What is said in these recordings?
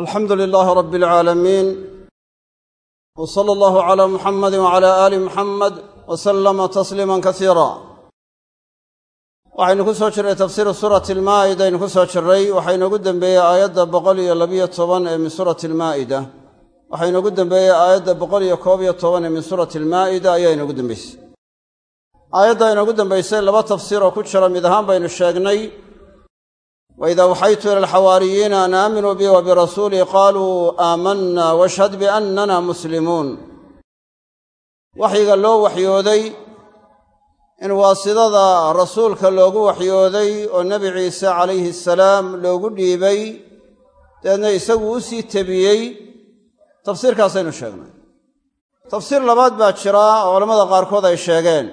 alxamdu lilaahi rabbi alcaalamiin w sala allahu calaa muxamadi wacala aali muxamed wa sallama tasliiman kasiira waxaynu ku soo jirray tafsiiru suurati almaa'ida aynu ku soo jirray waxaa inoogu dembeeyey aayadda boqol iyo labiyo toban ee min suurati almaa'ida waxaa inoogu dembeeyey aayadda boqol iyo koob iyo toban ee min suurati almaa'ida ayaa inoogu dembaysay aayadda inoogu dambaysay laba tafsiir oo ku jira mid ahaan baynu sheegnay waida awxaytu ila alxawaariyiina an aaminuu bi wa birasuulii qaaluu aamanna washhad biannana muslimuun waxyiga loo waxyooday in waasidada rasuulka loogu waxyooday oo nebi ciise calayhi asalaam loogu dhiibay dabeedna isagu u sii tebiyey tafsiirkaasaynu sheegnay tafsiir labaad baa jira oo culammada qaarkood ay sheegeen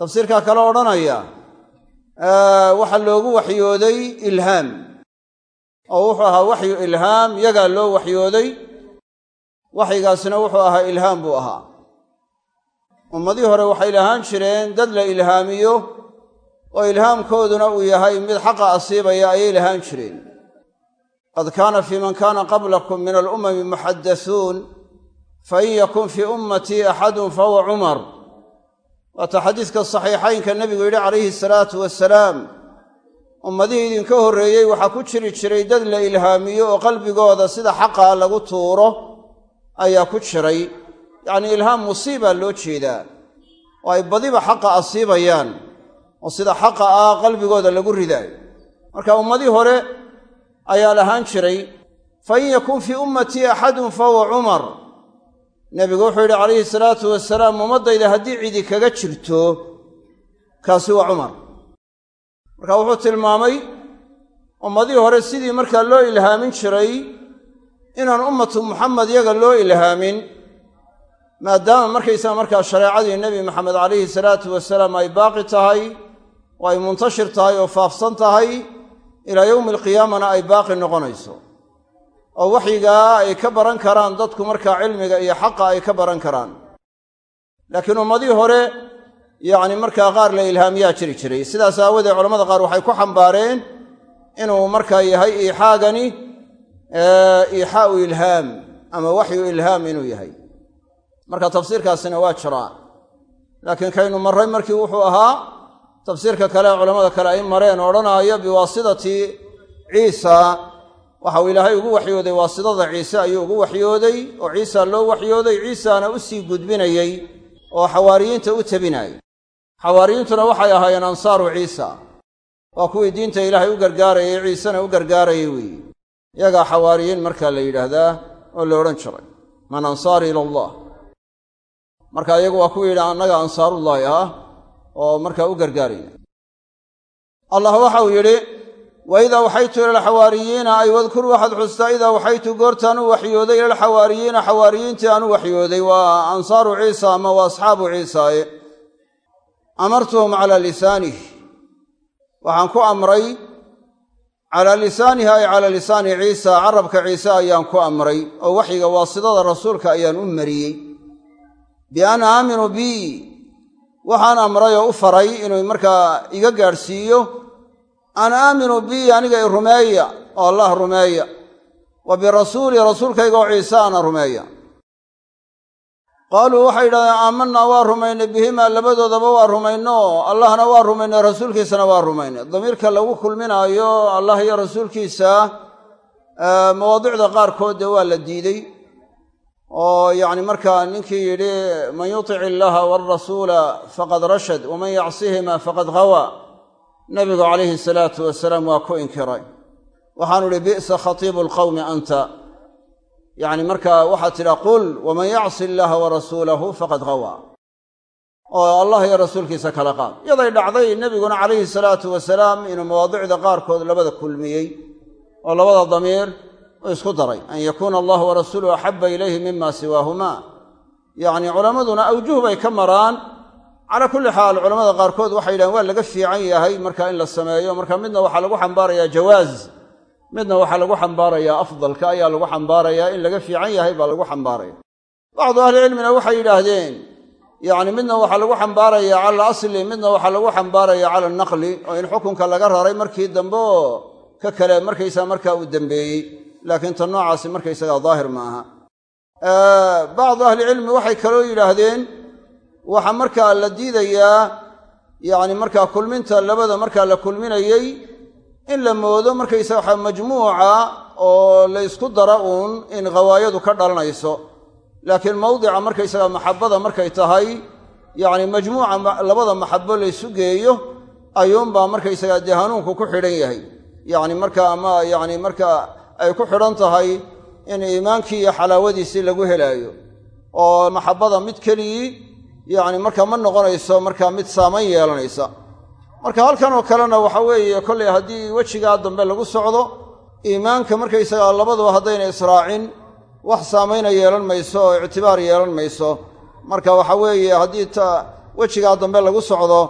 tafsiirkaa kale odhanaya waxaa loogu waxyooday ilhaam oo wuxuu ahaa waxyu ilhaam yagaa loo waxyooday. Waxyigaasina wuxuu ahaa ilhaam buu ahaa. Ummadii hore waxay lahaan jireen dad la ilhaamiyo oo ilhaamkooduna uu yahay mid xaqa asiibaya ayay lahaan jireen. Qad kaana fii man kaana qablakum min alumami muxaddasuun fain yakun fii ummatii axadun fahuwa cumar waata xadiiska saxiixaynka nebigu yidhi calayhi salaatu wasalaam ummadihii idinka horreeyey waxaa ku jiri jiray dad la ilhaamiyo oo qalbigooda sida xaqaa lagu tuuro ayaa ku jiray. Yacnii ilhaam musiibaa loo jeedaa oo ay badiba xaqa asiibayaan oo sida xaqa ah qalbigooda lagu ridaayo marka ummadii hore ayaa lahaan jiray fa in yakun fii ummatii axadun fahuwa cumar nebigu wuxuu yidhi calayhi salaatu wasalaam ummaddayda haddii cidi kaga jirto kaasi waa cumar. Marka wuxuu tilmaamay ummadii hore sidii markaa loo ilhaamin jiray inaan ummatu muxamed yaga loo ilhaamin maadaama markaysaga markaa shareecadii nebi maxamed calayhi salaatu wasalaam ay baaqi tahay oo ay muntashir tahay oo faafsan tahay ilaa yowmi alqiyaamana ay baaqi noqonayso oo waxyigaa ay ka baran karaan dadku markaa cilmiga iyo xaqa ay ka baran karaan. Laakiin ummadii hore yacni markaa qaar la ilhaamiyaa jiri jiray. Sidaas aawadeed culamada qaar waxay ku xambaareen inuu markaa yahay iixaagani iixaau ilhaam ama waxyu ilhaam inuu yahay. Marka tafsiirkaasina waa jiraa laakiin kaynu marray markii wuxuu ahaa tafsiirka kale culamada kale ay mareen odhanaayo biwaasidati ciisa waxa uu ilaahay ugu waxyooday waasidada ciise ayuu ugu waxyooday oo ciisa loo waxyooday ciisana u sii gudbinayey oo xawaariyiinta u tebinayay. Xawaariyiintuna waxay ahaayeen ansaaru ciisa waa kuwii diinta ilaahay u gargaarayay ciisena u gargaarayay weeye iyagaa xawaariyiin markaa la yidhaahdaa oo la odhan jiray man ansaari ila allah. Marka iyagu waa kuwii yidhi annaga ansaarullaahi ah oo markaa u gargaarayna allah waxau yidhi waid awxaytu ila alxawaariyiina ay wadkur waxaad xustaa id awxaytu goortaan u waxyooday ila alxawaariyiina xawaariyiintii aan u waxyooday waa ansaaru ciisa ama waa asxaabu ciisaaye amartuhum calaa lisaanih waxaan ku amray calaa lisaanihi ay calaa lisaani ciisa carabka ciise ayaan ku amray oo waxyiga waasidada rasuulka ayaan u mariyey bian aaminuu bi waxaan amray u faray inuu markaa iga gaadhsiiyo an aaminuu bii aniga i rumeeya oo allah rumeeya. Wa birasuulii rasuulkayga oo ciise ana rumeeya. Qaaluu waxay yidhahdeen aamanaa waa rumaynay bihimaa labadoodaba waa rumayno allahna waa rumaynay rasuulkiisana waa rumaynay. Damiirka lagu kulminaayo allah iyo rasuulkiisa mawaadicda qaarkood waa la diidey. Oo yacni markaa ninkii yidhi man yutic illaha waalrasuula faqad rashad waman yacsihima faqad hawa nabigu calayhi salaatu wasalaam waa ku inkiray. Waxaanu idhi bi'sa khatiibu alqawmi anta. Yacni markaa waxaad tidhaa qul waman yacsi illaaha wa rasuulahu faqad hawaa oo allah iyo rasuulkiisa kala qaad. Yaday dhacday nebiguna calayhi salaatu wasalaam inuu mawaadicda qaarkood labada kulmiyey oo labada damiir u isku daray. An yakuuna allahu wa rasuuluhu axabba ilayhi mima siwaahumaa yacni culammaduna awjuh bay ka maraan calaa kulli xaal culamada qaarkood waxay yidhahen waa laga fiican yahay marka in la sameeyo marka midna waxaa lagu xambaarayaa jawaaz midna waxaa lagu xambaarayaa afdalka ayaa lagu xambaarayaa in laga fiican yahay baa lagu xambaaraya. Bacdu ahlicilmina waxay yidhaahdeen yacni midna waxaa lagu xambaarayaa cala asli midna waxaa lagu xambaarayaa cala naqli oo in xukunka laga raray markii dambe oo ka kale markaysaa markaa uu dembeeyey laakiin tan noocaasi markaysagaa daahir ma aha. Bacdu ahlicilmi waxay kaloo yidhaahdeen waxaa markaa la diidayaa yacni markaa kulminta labada markaa la kulminayey in la moodo markaysaga waxa majmuuca oo la ysku dara uun in ghawaayadu ka dhalanayso. Laakiin mawdica markaysaga maxabada markay tahay yacni majmuuca labada maxabo laysu geeyo ayuunbaa markaysagaa dee hanuunku ku xidhan yahay. Yacni markaa ama yacni markaa ay ku xidhan tahay in iimaankii iyo xalaawadiisii lagu helaayo. Oo maxabada mid keligii yacni markaa ma noqonayso markaa mid saamayn yeelanaysa. Marka halkan oo kalena waxa weeye kollay haddii wejigaa dambe lagu socdo iimaanka markaysagaa labaduba haddayna israacin wax saamayna yeelan mayso oo ictibaar yeelan mayso. Marka waxa weeye haddii wejigaa dambe lagu socdo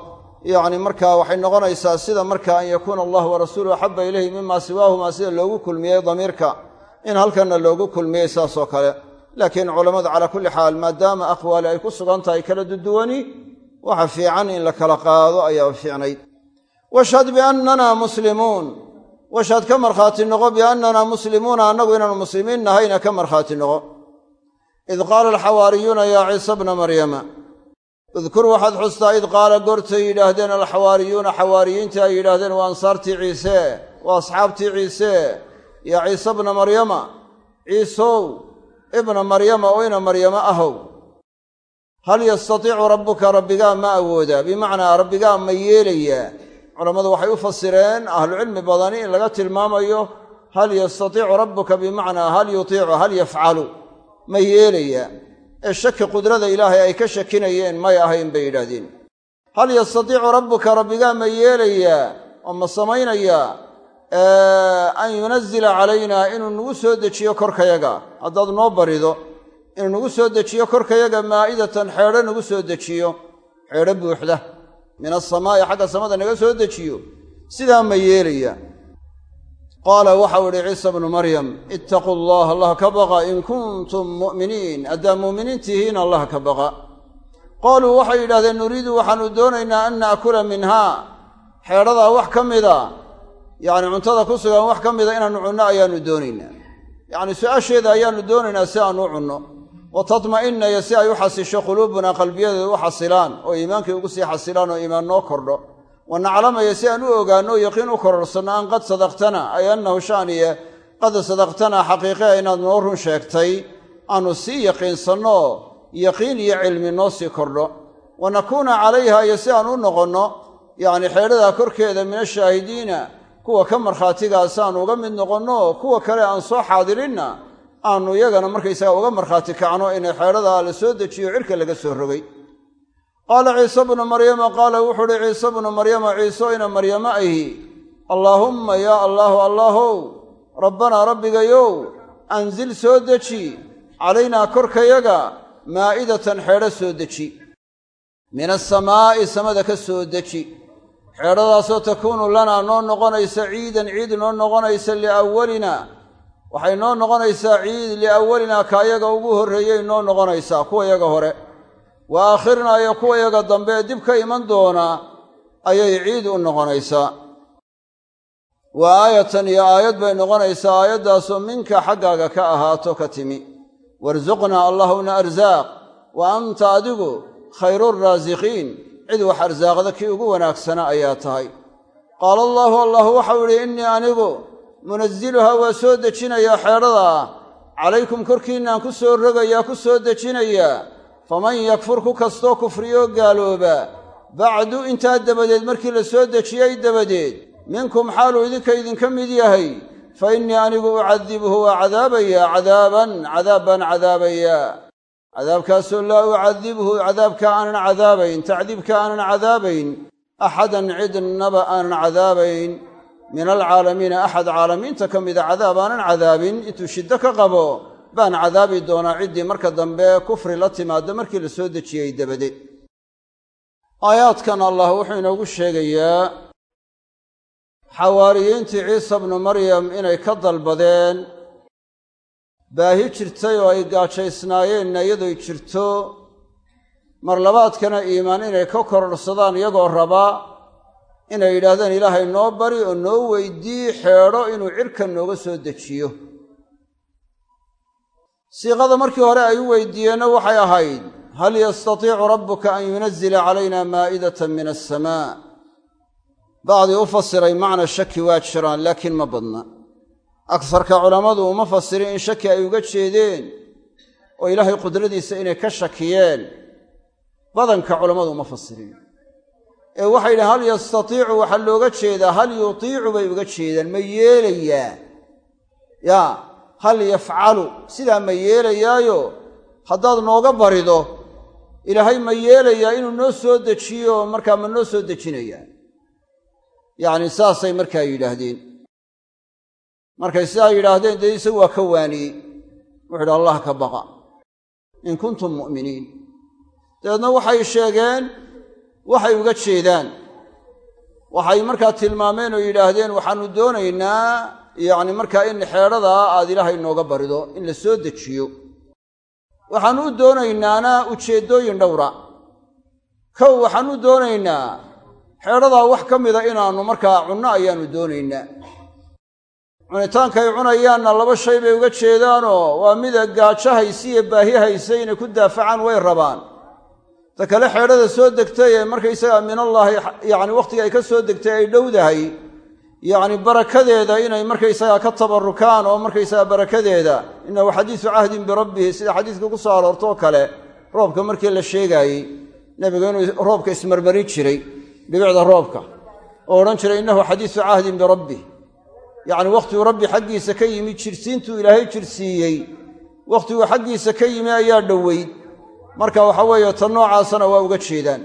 yacni marka waxay noqonaysaa sida marka an yakuuna allahu warasuuluhu axabba ilayhi mima siwaahuma sida loogu kulmiyey damiirka in halkanna loogu kulmiyey saasoo kale laakiin culammadu calaa kulli xaal maadaama aqwaali ay ku sugan tahay kala duduwani waxa fiican in la kala qaado ayaa fiicnayd. Washhad biannana muslimuun. Washhad ka markhaati noqo biannana muslimuuna annagu inaanu muslimiin nahayna ka markhaati noqo. Id qaala alxawaariyuuna yaa ciisa bna maryama udkur waxaad xustaa id qaala goortay yidhaahdeen alxawaariyuuna xawaariyiintii ay yidhaahdeen waa ansaartii ciise waa asxaabtii ciise. Yaa ciise bna maryama ciisow ibna maryama oo ina maryamo ahow. Hal yastatiicu rabbuka rabbigaa ma awoodaa bimacnaa rabbigaa ma yeelayaa culammadu waxay u fasireen ahlucilmi badani in laga tilmaamayo hal yastatiicu rabbuka bimacnaa hal yutiicu hal yafcalu? Ma yeelayaa ee shaki qudrada ilaahay ay ka shakinayeen may ahayn bay yidhaahdeen. Hal yastatiicu rabbuka rabbigaa ma yeelayaa oo ma samaynayaa an yunazila calaynaa inuu nagu soo dejiyo korkayaga. Haddaad noo barido inuu nagu soo dejiyo korkayaga maa'idatan xeedho nagu soo dejiyo. Xeedho buuxda min asamaa'i xagga samada naga soo dejiyo. Sidaa ma yeelaya. Qaala waxau idhi ciisa bnu maryam ittaquu allah allah ka baqa in kuntum mu'miniin. Haddaa muuminiin tihiin allah ka baqa. Qaaluu waxay yidhahdeen nuriidu waxaannu doonaynaa an na'kula minhaa. Xeedhadaa wax ka mida yacni cuntada ku sugan wax ka mida inaannu cunno ayaannu doonaynaa. Yacni su'aasheeda ayaannu doonaynaa si aannu cunno. Wa tatma'inna si ay u xasisho quluubunaa qalbiyadeedu u xasilaan oo iimaankay ugu sii xasilaan oo iimaan noo kordho. Wa naclamaya si aan u ogaanno o yaqiin u kororsanno an qad sadaqtana ay annahu shaaniye qad sadaqtanaa xaqiiqea inaad noo run sheegtay aannu sii yaqiinsanno yaqiin iyo cilmi noo sii kordho. Wa nakuuna calayha iyo si aan u noqonno yacni xeedhadaa korkeeda min ashaahidiina kuwa ka markhaatigaa si aanu uga mid noqonno kuwa kale aan soo xaadirinna aanu iyagana markaysaga uga markhaati kacno inay xeedhadaa la soo dejiyo cirka laga soo rogay. Qaala ciise bnu maryama qaala wuxuu uhi ciise bnu maryama ciiso ina maryamo ahi. Allaahumma yaa allaahu allaahow rabbanaa rabbigayow anzil soo deji. Calaynaa korkayaga maa'idatan xeedho soo deji. Min asamaa'i samada ka soo deji xeedhadaasoo takuunu lanaa noo noqonaysa ciidan ciid noo noqonaysa liawwalina. Waxay noo noqonaysaa ciid liawwalinaa kaayaga ugu horreeyey noo noqonaysaa kuwa yaga hore. Wa aakhirnaa iyo kuwa yaga dambe ee dib ka iman doonaa ayay ciid u noqonaysaa. Waa aayatan iyo aayad bay noqonaysaa aayaddaasoo minka xaggaaga ka ahaato ka timi. Warsuqnaa allahuna arsaaq wa anta adigu khayruuraasiqiin cid wax arsaaqda kii ugu wanaagsana ayaa tahay. Qaala allaahu allah waxau idhi innii anigu munasiluhaa waa soo dejinayaa xeedhadaa calaykum korkiinnaan ku soo rogayaa ku soo dejinayaa. Faman yakfur ku kastoo kufriyoo gaalooba. Bacdu intaa dabadeed markii la soo dejiyey dabadeed minkum xaaluu idinka idinka mid yahay. Fa innii anigu ucadibuhu waa cadaabayaa cadaaban cadaab baan cadaabayaa cadaabkaasoo laa ucadibhu cadaabka aanan cadaabayn tacdiibka aanan cadaabayn axadan cidnaba aanan cadaabayn min alcaalamiina axad caalamiinta ka mida cadaab aanan cadaabin intuu shiddo ka qabo baan cadaabi doonaa ciddii marka dambe kufri la timaado markii la soo dejiyey dabadeed aayaadkan allah wuxuu inoogu sheegayaa xawaariyiintii ciisa bnu maryam inay ka dalbadeen baahi jirtay oo ay gaajaysnaayeenna iyadoy jirto marlabaadkana iimaan inay ka kororhsadaan iyagoo raba inay yidhaahdeen ilaahay noo bari oo noo weydii xeedho inuu cirka nooga soo dejiyo. Siiqada markii hore ay u weydiiyeenna waxay ahayd hal yastatiicu rabbuka an yunazila calayna maa'idatan min asamaa bacdii u fasiray macna shaki waa jiraan laakiin ma badna agsarka culammadu uma fasirin in shaki ay uga jeedeen oo ilaahay qudradiisa inay ka shakiyeen. Badanka culammadu uma fasirin ee waxay yidhahen hal yastatiicu waxaa looga jeedaa? Hal yutiicu bay uga jeedaan? Ma yeelayaa? Yaa hal yafcalu? Sidaa ma yeelayaayo? Haddaad nooga barido ilaahay ma yeelayaa inuu noo soo dejiyo? Markaa ma noo soo dejinayaa yacni saasay markaa yidhaahdeen markay sidaa yidhaahdeen dee isagu waa ka waaniyey. Wuxu yidhi allah ka baqa. In kuntum mu'miniin. Dabeedna waxay sheegeen waxay uga jeedaan. Waxay markaa tilmaameen oo yidhaahdeen waxaannu doonaynaa yacni markaa in xeedhadaa aad ilaahay nooga barido in la soo dejiyo. Waxaannu u doonaynaana ujeeddooyin dhowra. Kow waxaannu doonaynaa xeedhadaa wax ka mida inaannu markaa cunno ayaannu doonaynaa cunitaanka ay cunayaanna laba shay bay uga jeedaanoo waa mida gaajo iyo baahi hayse inay ku daafacaan way rabaan. Ta kale xeedhada soo degtay ee markaysagaa minallaahi yacni wakhtiga ay ka soo degtay ay dhowdahay yacni barakadeeda inay markaysagaa ka tabarukaan oo markaysagaa barakadeeda. Innahu xadiisu cahdin birabbihi sida xadiiska ku soo aroortoo kale roobka markii la sheegaayey nebigu inuu roobka ismarmarin jiray dhibicda roobka oo odhan jiray innahu xadiisu cahdin birabbih yacni wakhtiguu rabbi xaggiisa ka yimi jirsiintuu ilaahay jirsiiyey. Wakhtiguu xaggiisa ka yimi ayaa dhoweyd. Marka waxa weeye tan noocaasana waa uga jeedaan.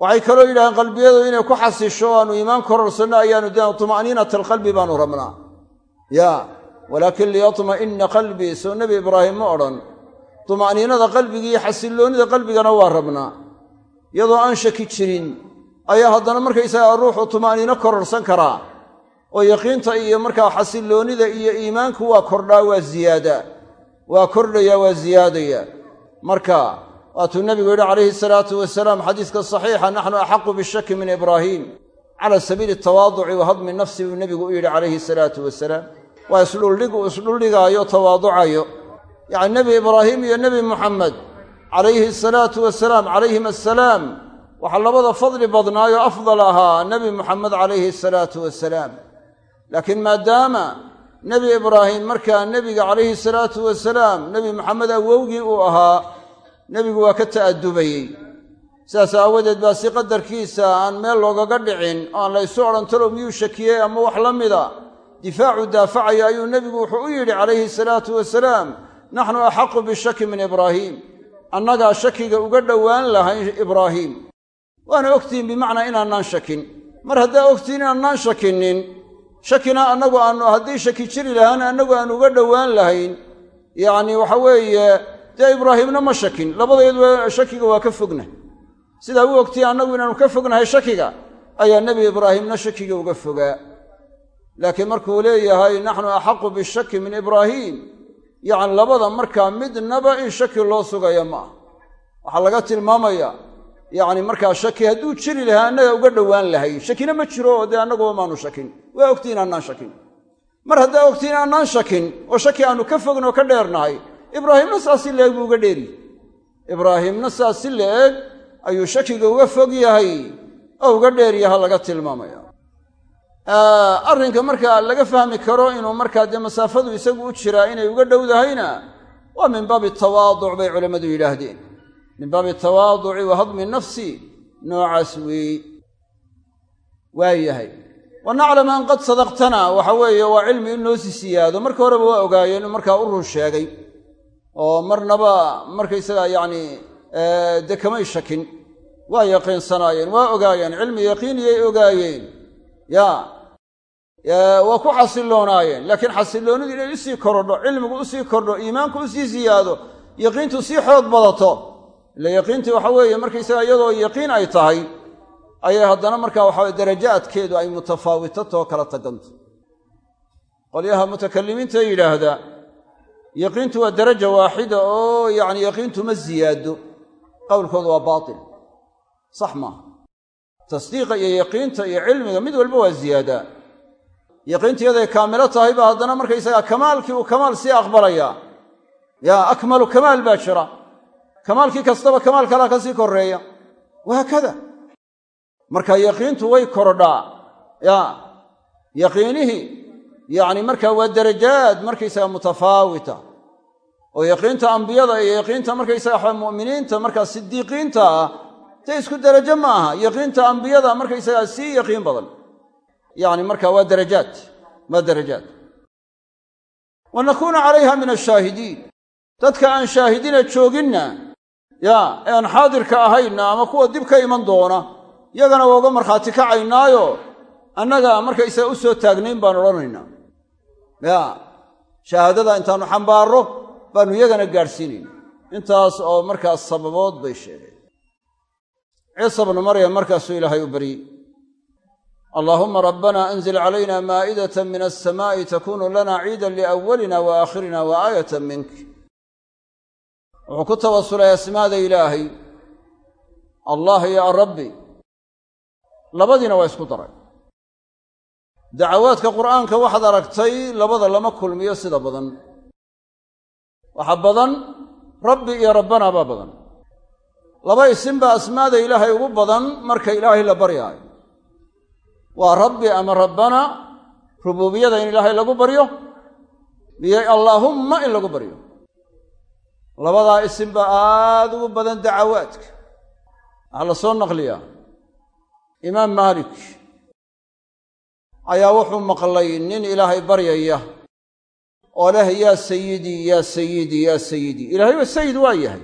Waxay kaloo yidhahdeen qalbiyadu inay ku xasisho aanu iimaan kororsanno ayaanu deen tuma'niinata alqalbi baanu rabnaa. Yaa walaakin liyatma'inna qalbii soo nebi ibraahim ma odhan. Tuma'niinada qalbigii xasilloonnida qalbigana waa rabnaa. Iyadoo aan shaki jirin ayaa haddana markaysagaa ruuxu tuma'niino kororsan karaa oo yaqiinta iyo markaa xasilloonnida iyo iimaanku waa kordhaa waa ziyaada. Waa kordhaya waa ziyaadaya. Marka waatuu nebigu yidhi calayhi salaatu wasalaam xadiiska saxiixa naxnu axaqu bishaki min ibraahiim cala sabiili tawaaduci wa hadmi nafsi buu nebigu u yidhi calayhi salaatu wasalaam. Waa isdhuldhig uu isdhuldhigaayo tawaaducayo. Yacni nebi ibraahim iyo nebi muxamed calayhi asalaatu wasalaam calayhim assalaam waxaa labada fadli badnaayoo afdal ahaa nebi muxamed calayhi asalaatu wasalaam laakiin maadaama nebi ibraahim markaa nebiga calayhi salaatu wasalaam nebi maxamed awowgii uu ahaa nebigu waa ka ta'adubayey sidaas aawadeed baa si qadarkiisa aan meel loogaga dhicin oo aan la ysu odhan talow miyuu shakiyey ama wax la mida difaacu daafacaya ayuu nebigu wuxuu u yidhi calayhi salaatu wasalaam naxnu axaqu bishaki min ibraahiim annagaa shakiga uga dhowaan lahayn ibraahiim waana ogtihiin bimacnaa inaannaan shakin. Mar haddaa ogtihiin inaannaan shakinin shakina annagu aanu haddii shaki jiri lahaana annagu aanu uga dhowaan lahayn. Yacni waxa weeye dee ibraahiimna ma shakin. Labadeeduba shakiga waa ka fogna sidaa u ogtihi annagu inaanu ka fognahay shakiga ayaa nebi ibraahimna shakiga uga fogaa. Laakiin markuu leeyahay naxnu axaqu bishaki min ibraahiim yacni labada markaa midnaba in shaki loo sugayo ma ah waxaa laga tilmaamayaa yacni markaa shaki hadduu jiri lahaa annaga uga dhowaan lahay. Shakina ma jiro dee annaguba maanu shakin waa ogtiin annaan shakin. Mar haddaa ogtiin annaan shakin oo shaki aanu ka fogn oo ka dheernahay ibraahimna saas si la-eg buu uga dheeryahy ibraahimna saas si la-eg ayuu shakiga uga fog yahay oo uga dheeryaha laga tilmaamaya. Arrinka markaa laga fahmi karo inuu markaa dee masaafadu isagu u jiraa inay uga dhowdahayna waa min baabi tawaaduc bay culammadu yidhaahdeen. Min baabi tawaaduci wa hadmi nafsi noocaas weeye waa yahay wa naclam an qad sadaqtana waxa weeye waa cilmi in loo sii siyaado marka horeba waa ogaayeen inuu markaa u run sheegay oo marnaba markaysagaa yacni dee kamay shakin. Waa yaqiinsanaayeen waa ogaayeen cilmi yaqiiniyay ogaayeen. Ya waa ku xasiloonaayeen laakiin xasilloonidu inay u sii korodho cilmigu u sii kordho iimaanku u sii siyaado yaqiintu sii xoog badato. Ila yaqiintii waxa weeye markaysaga iyadoo yaqiin ay tahay ayay haddana markaa waxaweye darajaadkeedu ay mutafaawitato kala taganto. Qolyaha mutakalimiinta yidhaahda yaqiintu waa daraja waaxida oo yacni yaqiintu ma ziyaado qowlkoodu waa baatil. Sax maaha. Tasdiiqa iyo yaqiinta iyo cilmiga mid walba waa ziyaadaa. Yaqiinta iyaday kaamilo tahay ba haddana markaysagaa kamaalkii uu kamaal sii aqbalayaa yaa akmalu kamaal baa jira. Kamaalkii kastaba kamaal kalaa ka sii korreeya. Wahaakada marka yaqiintu way kordhaa yaa yaqiinihii yacni markaa waa darajaad markaysaga mutafaawita. Oo yaqiinta ambiyada iyo yaqiinta markaysaga waxa mu'miniinta markaa sidiiqiinta ah dee isku derajo ma aha. Yaqiinta ambiyada markaysagaa sii yaqiin badan. Yacni marka waa darajaad waa darajaad. Wa nakuuna calayha min ashaahidiin dadka aan shaahidina jooginna yaa ee aan xaadirka ahayna ama kuwa dib ka iman doona yagana waa uga markhaati kacaynaayo annaga markaysaga u soo taagnayn baan odhanaynaa. Yaa shahaadada intaannu xambaarro baannu iyagana gaadhsiinayna. Intaas oo markaas sababood bay sheegeen. Ciisa bnu maryam markaasuu ilaahay u baryey allaahumma rabbana anzil calayna maa'idatan min alsamaa'i takunu lana ciidan liawalina wa aakhirina wa aayatan mink. Wuxuu ku tawasulay asmaada ilaahay allah iyo labadiina waa isku daray. Dacawaadka qur'aanka waxaad aragtay labada lama kulmiyo sida badan. Waxa badan rabbi iyo rabbana baa badan. Laba isim baa asmaada ilaahay ugu badan marka ilaahay la baryaayo waa rabbi ama rabbana rubuubiyada in ilaahay lagu baryo iyo allaahumma in lagu baryo. Labadaa isim baa aada ugu badan dacawaadka waxaa la soo naqliyaa imaam maalik. Ayaa wuxuu maqlay nin ilaahay baryaya oo leh yaa sayidii yaa sayidii yaa sayidii ilaahayba sayid waa yahay.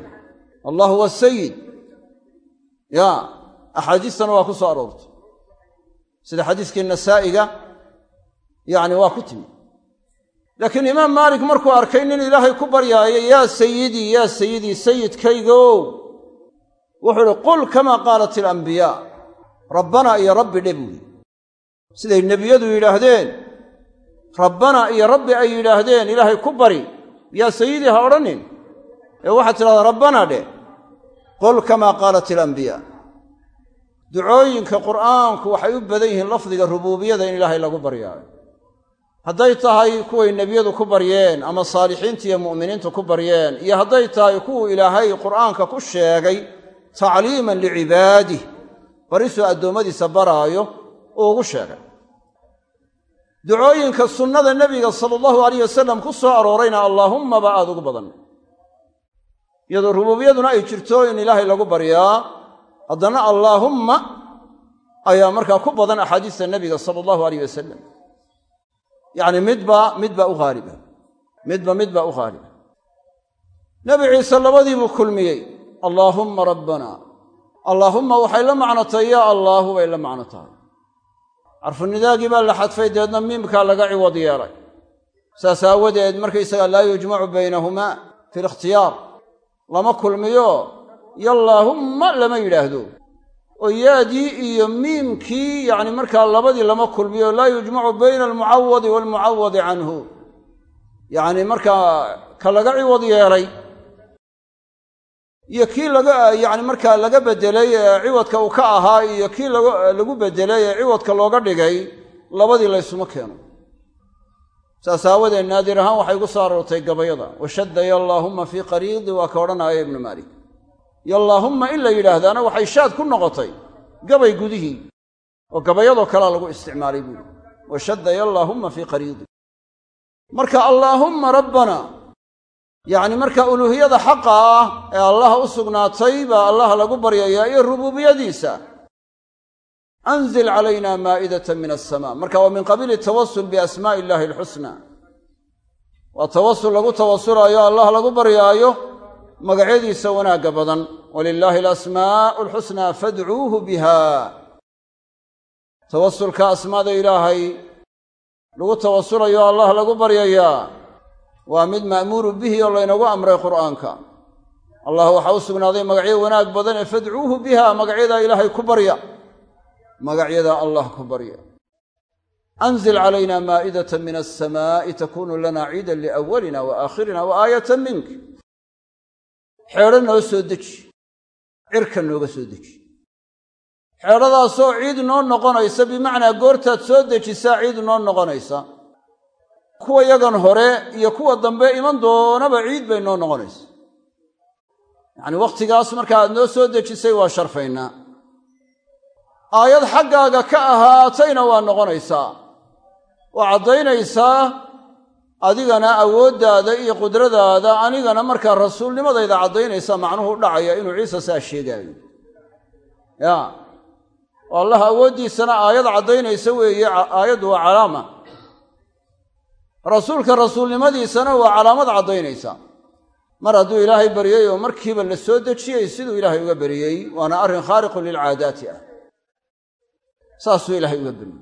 Allah huwa sayid ya axaadiistana waa ku soo aroortay. Sida xadiiskii nasaa'iga yacni waa ku timi. Laakiin imaam maalik markuu arkay nin ilaahay ku baryaayo yaa sayidii yaa sayidii sayidkaygow wuxuu ihi qul kamaa qaalat ilambiyaa rabbana iyo rabbi dhe buuhi siday nebiyadu yidhaahdeen rabbana iyo rabbi ay yidhaahdeen ilaahay ku bari. Yaa sayidii ha odhanin? Ee waxaad tidhahdaa rabbana dheh. Qul kamaa qaalat ilambiyaa ducooyinka qur'aanku waxay u badan yihiin lafdiga rubuubiyada in ilaahay lagu baryaayo. Hadday tahay kuway nebiyadu ku baryeen ama saalixiinta iyo mu'miniintu ku baryeen iyo hadday tahay kuwuu ilaahay qur'aanka ku sheegay tacliiman licibaadih barisuu addoommadiisa baraayo uu ugu sheegay. Ducooyinka sunnada nebiga sala allahu alayh wasalam ku soo aroorayna allaahummaba aada ugu badan. Iyadoo rubuubiyaduna ay jirto in ilaahay lagu baryaa haddana allaahumma ayaa markaa ku badan axaadiista nebiga sala allahu alayh wasalam yacni midba midba u haaliba midba midba u haaliba nebi ciise labadiibuu kulmiyey allaahumma rabbana allaahumma waxay la macno tahay yaa allaahu bay la macno tahay carfunidaagii baa la xadfay deedna miimkaa laga ciwad yeelay. Saas aawadeed markaysagaa laa yujmacu baynahumaa fi likhtiyaar lama kulmiyo yallaahumma lama yidhaahdo. Oo yaadii iyo miimkii yacni markaa labadii lama kulmiyo laa yujmacu bayna almucawadi waalmucawadi canhu. Yacni markaa ka laga ciwad yeelay iyo kii laga yacni markaa laga beddelay ee ciwadka uu ka ahaa iyo kii lagu beddelay ee ciwadka looga dhigay labadii laysuma keeno. Saas aawadeed naadir ahaan waxay gu soo aroortay gabayada. Washadda yallaahumma fii qariidi waa ka odhanaya ibnu maalik. Yallaahumma in la yidhaahdaana waxay shaad ku noqotay gabay gudihii oo gabayadoo kalea lagu isticmaalay buuri washadda yallaahumma fii qariidi. Marka allaahumma rabbana yacni marka uluuhiyada xaqa ah ee allah u sugnaatay baa allah lagu baryayaa iyo rubuubiyadiisa anzil calayna maa'idatan min alsamaa marka waa min qabiili tawasul biasmaa'i illaahi alxusna waa tawasul lagu tawasulaayo allah lagu baryaayo magacyadiisa wanaagga badan. Walilaahi alasmaa'u alxusnaa fadcuuhu biha tawasulka asmaada ilaahay lagu tawasulayo allah lagu baryayaa waa mid ma'muuru bihi oo laynagu amray qur'aanka. Allah waxaa u sugnaaday magacyo wanaag badan ee fadcuuhu biha magacyadaa ilaahay ku barya. Magacyadaa allah ku barya. Anzil calayna maa'idatan min alsamaa'i takunu lana ciidan liawalina wa aakhirina wa aayatan mink. Xeedho noo soo deji. Cirka nooga soo deji. Xeedhadaasoo ciid noo noqonaysa bimacnaa goortaad soo dejisaa ciid noo noqonaysa kuwa yagan hore iyo kuwa dambe iman doonaba ciid bay noo noqonaysa. Yacni wakhtigaas marka aad noo soo dejisay waa sharfaynaa aayad xaggaaga ka ahaatayna waa noqonaysaa. Waa caddaynaysaa adigana awooddaada iyo qudradaada anigana markaa rasuulnimadayda caddaynaysaa macnuhu dhacaya inuu ciise saa sheegaayo. Ya. Oo allah awooddiisana aayad caddaynaysa weeye aayaddu waa calaama rasuulka rasuulnimadiisana waa calaamad caddaynaysa. Mar hadduu ilaahay baryey oo markiiba la soo dejiyey siduu ilaahay uga baryey waana arrin khaariqun lilcaadaati ah. Saasuu ilaahay uga baryey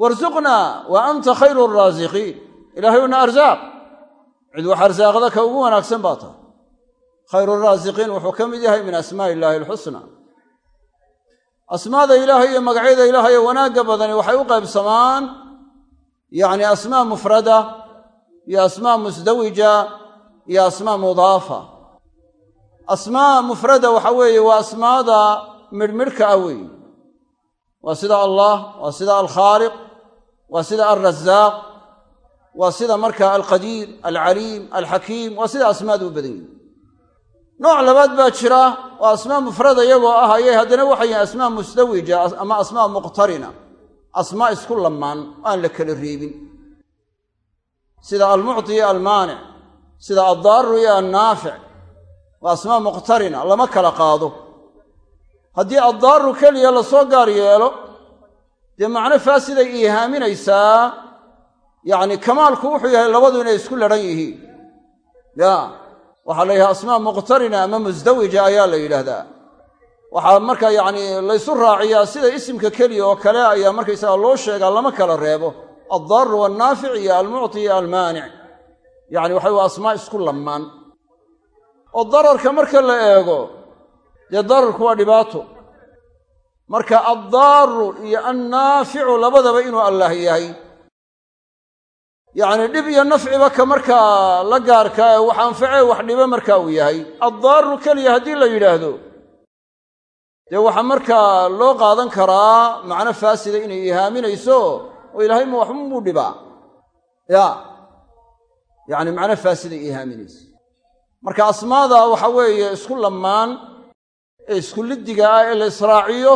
warsuqnaa wa anta khayru raasiqiin ilaahayuna arsaaq cid wax arsaaqda ka ugu wanaagsan baa tahay. Khayru raasiqiin wuxuu ka mid yahay min asmaa'i illaahi alxusna. Asmaada ilaahay iyo magacyada ilaahay ee wanaagga badani waxay u qaybsamaan yacni asmaa mufrada iyo asmaa musdawija iyo asmaa mudaafa. Asmaa mufrada waxa weeye waa asmaada midhmidhka ah weeye. Waa sida allah waa sida alkhaaliq waa sida alrasaaq waa sida marka alqadiir alcaliim alxakiim waa sida asmaadu u badan yihiin nooc labaad baa jira oo asmaa mufrada iyagoo ah ayay haddana waxay yihiin asmaa musdawija ama asmaa muqtarina asmaa isku lamaan aan la kala reebin. Sida almucti iyo almaanic sida addaaru iyo annaafic waa asmaa muqtarina lama kala qaado. Haddii addaaru keliya la soo gaar yeelo dee macno faasiday iihaaminaysaa yacni kamaalku wuxuu yahay labadu inay isku ladhan yihiin. Ya waxaa la yidhaha asmaa muqtarina ama musdawija ayaa la yidhaahdaa waxaa marka yacni laysu raaciyaa sida isimka keliya oo kale ayaa markaysaga loo sheegaa lama kala reebo. Addaaru wannaafic iyo almucti iyo almaanic yacni waxay waa asmaa isku lamaan oo dararka marka la eego dee dararku waa dhibaato. Marka addaaru iyo annaaficu labadaba inuu allaah yahay. Yacni dhib iyo nafciba ka markaa la gaarka ee wax anfacee wax dhibo marka uu yahay. Addaaru keliya haddii la yidhaahdo dee waxaa markaa loo qaadan karaa macno faasida inay ihaaminayso oo ilaahay ma waxba muu dhibaa ya. Yacni macno faasiday ihaaminayso marka asmaada waxa weeye isku lamaan ee isku liddiga ah ee la israaciyo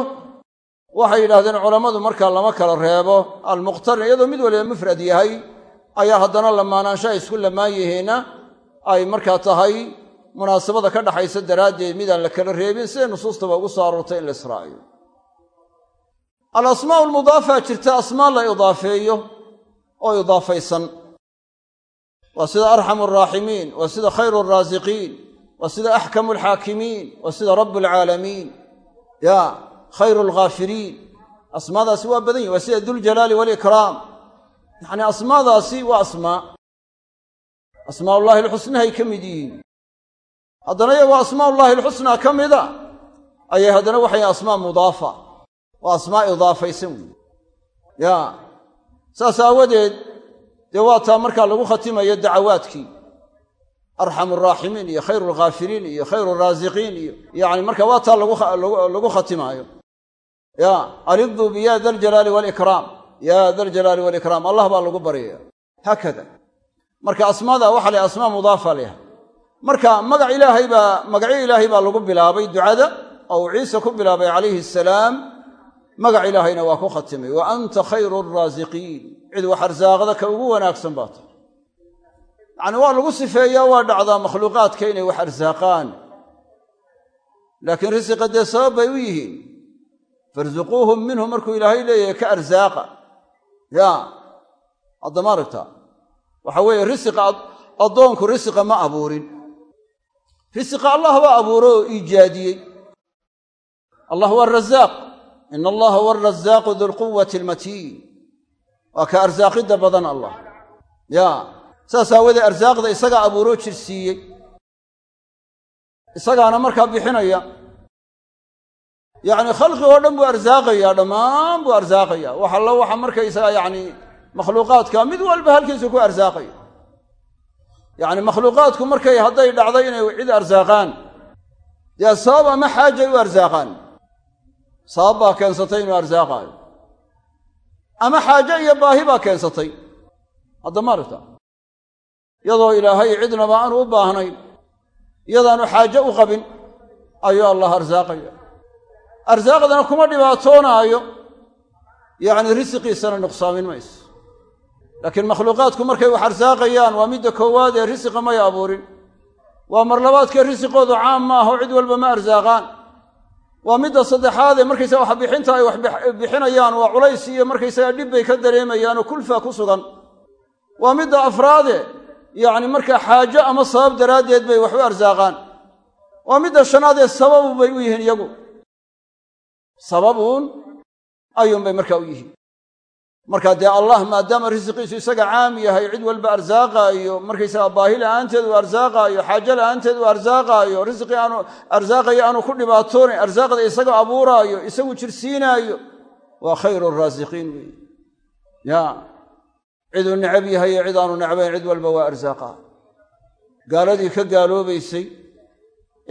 waxay yidhahdeen culammadu markaa lama kala reebo. Almuqtarin iyadoo mid waliba mufrad yahay ayaa haddana lamaanaanshaha isku lamaan yihiinna ay markaa tahay munaasabada ka dhaxaysa daraaddeed midaan la kala reebin siday nusuustaba ugu soo aroortay in la israaciyo alasmaa'u almudaafa jirta asmaa la idaafeeyo oo idaafaysan. Waa sida arxamu araaximiin waa sida khayru araasiqiin waa sida axkamu alxaakimiin waa sida rabu alcaalamiin. Ya khayru alghaafiriin asmaadaasi waa badan yihiin waa sida duljalaali waalikraam yacni asmaadaasi waa asmaa. Asmaaullahi alxusnahay ka mid yihiin haddana iyagoo asmaaullahi alxusnaa ka mida ayay haddana waxay asmaa mudaafa waa asmaa idaafaysan weyi ya saas aawadeed dee waa taa markaa lagu khatimayo dacawaadkii arxamu araaximiin iyo khayru alghaafiriin iyo khayru araasiqiin iyo yacni marka waa taa lagu khatimaayo. Ya aliduu biya da waalikraam ya da waalikraam allah baa lagu baryaya haakada. Marka asmaada waxa la asmaa mudaafa leha marka magac ilaahay baa magacyo ilaahay baa lagu bilaabay ducada oo uu ciise ku bilaabay calayhi asalaam magac ilaahayna waa ku khatimay. Wa anta khayru araasiqiin cid wax arsaaqda ka ugu wanaagsan baa tahay yacni waa lagu sifeeyaa waa dhacdaa makhluuqaadka inay wax arsaaqaan. Laakiin risiqa dee sabab bay u yihiin. Farsuquuhum minhu markuu ilaahay leeyahay ka arsaaqa. Ya haddama aragta waxa weeye risiqa addoonku risiqa ma abuurin risiqa allah baa abuuro oo iijaadiyey allah waa arasaaq ina allaha huwa arasaaqu dulquwati almatiin. Waa ka arsaaqidda badan allah. Ya. Saas aawadee arsaaqda isagaa abuuroo jirsiiyey isagaana markaa bixinaya. Yacni khalqi oo dhan buu arsaaqayaa dhammaan buu arsaaqaya wax allo waxa markaysaga yacni makhluuqaadka mid walba halkiisu ku arsaaqaya yacni makhluuqaadku markay hadday dhacday inay cid arsaaqaan. Dee sabab ama xaajay u arsaaqaan? Sabab baa keensatay inuu arsaaqaayo. Ama xaaje iyo baahi baa keensatay. Hadda maaragta iyadoo ilaahay cidnaba aanu u baahnayn. Iyadaanu xaajo u qabin ayuu allah arsaaqaya arsaaqdana kuma dhibaatoonaayo yacni risiqiisana nuqsaamin mayso laakiin makhluuqaadku markay wax arsaaqayaan waa midda koowaad ee risiqa may abuurin. Waa marlabaadkee risiqoodu caam ma aho cid walba ma arsaaqaan. Waa midda saddexaadee markaysaga wax bixinta ay wax bixinayaan waa culays iyo markaysaga dhib bay ka dareemayaan oo kulfa ku sugan. Waa midda afraade yacni markaa xaajo ama sabab daraaddeed bay wax u arsaaqaan. Waa midda shanaadee sababu bay u yihiin iyagu. Sababuun ayuunbay markaa u yihiin marka dee allah maadaama risiqiisu isaga caam yahay cid walba arsaaqaayo markaysaga baahi la'aanteed uu arsaaqaayo xaajo la'aanteed uu arsaaqaayo risqii aanu arsaaqayo aanu ku dhibaatoonayn arsaaqda isaga abuuraayo isagu jirsiinaayo waa khayru raasiqiin weeye ya ciduu necab yahay iyo cid aanu necbayn cid walba waa arsaaqa gaaladii ka gaaloobaysay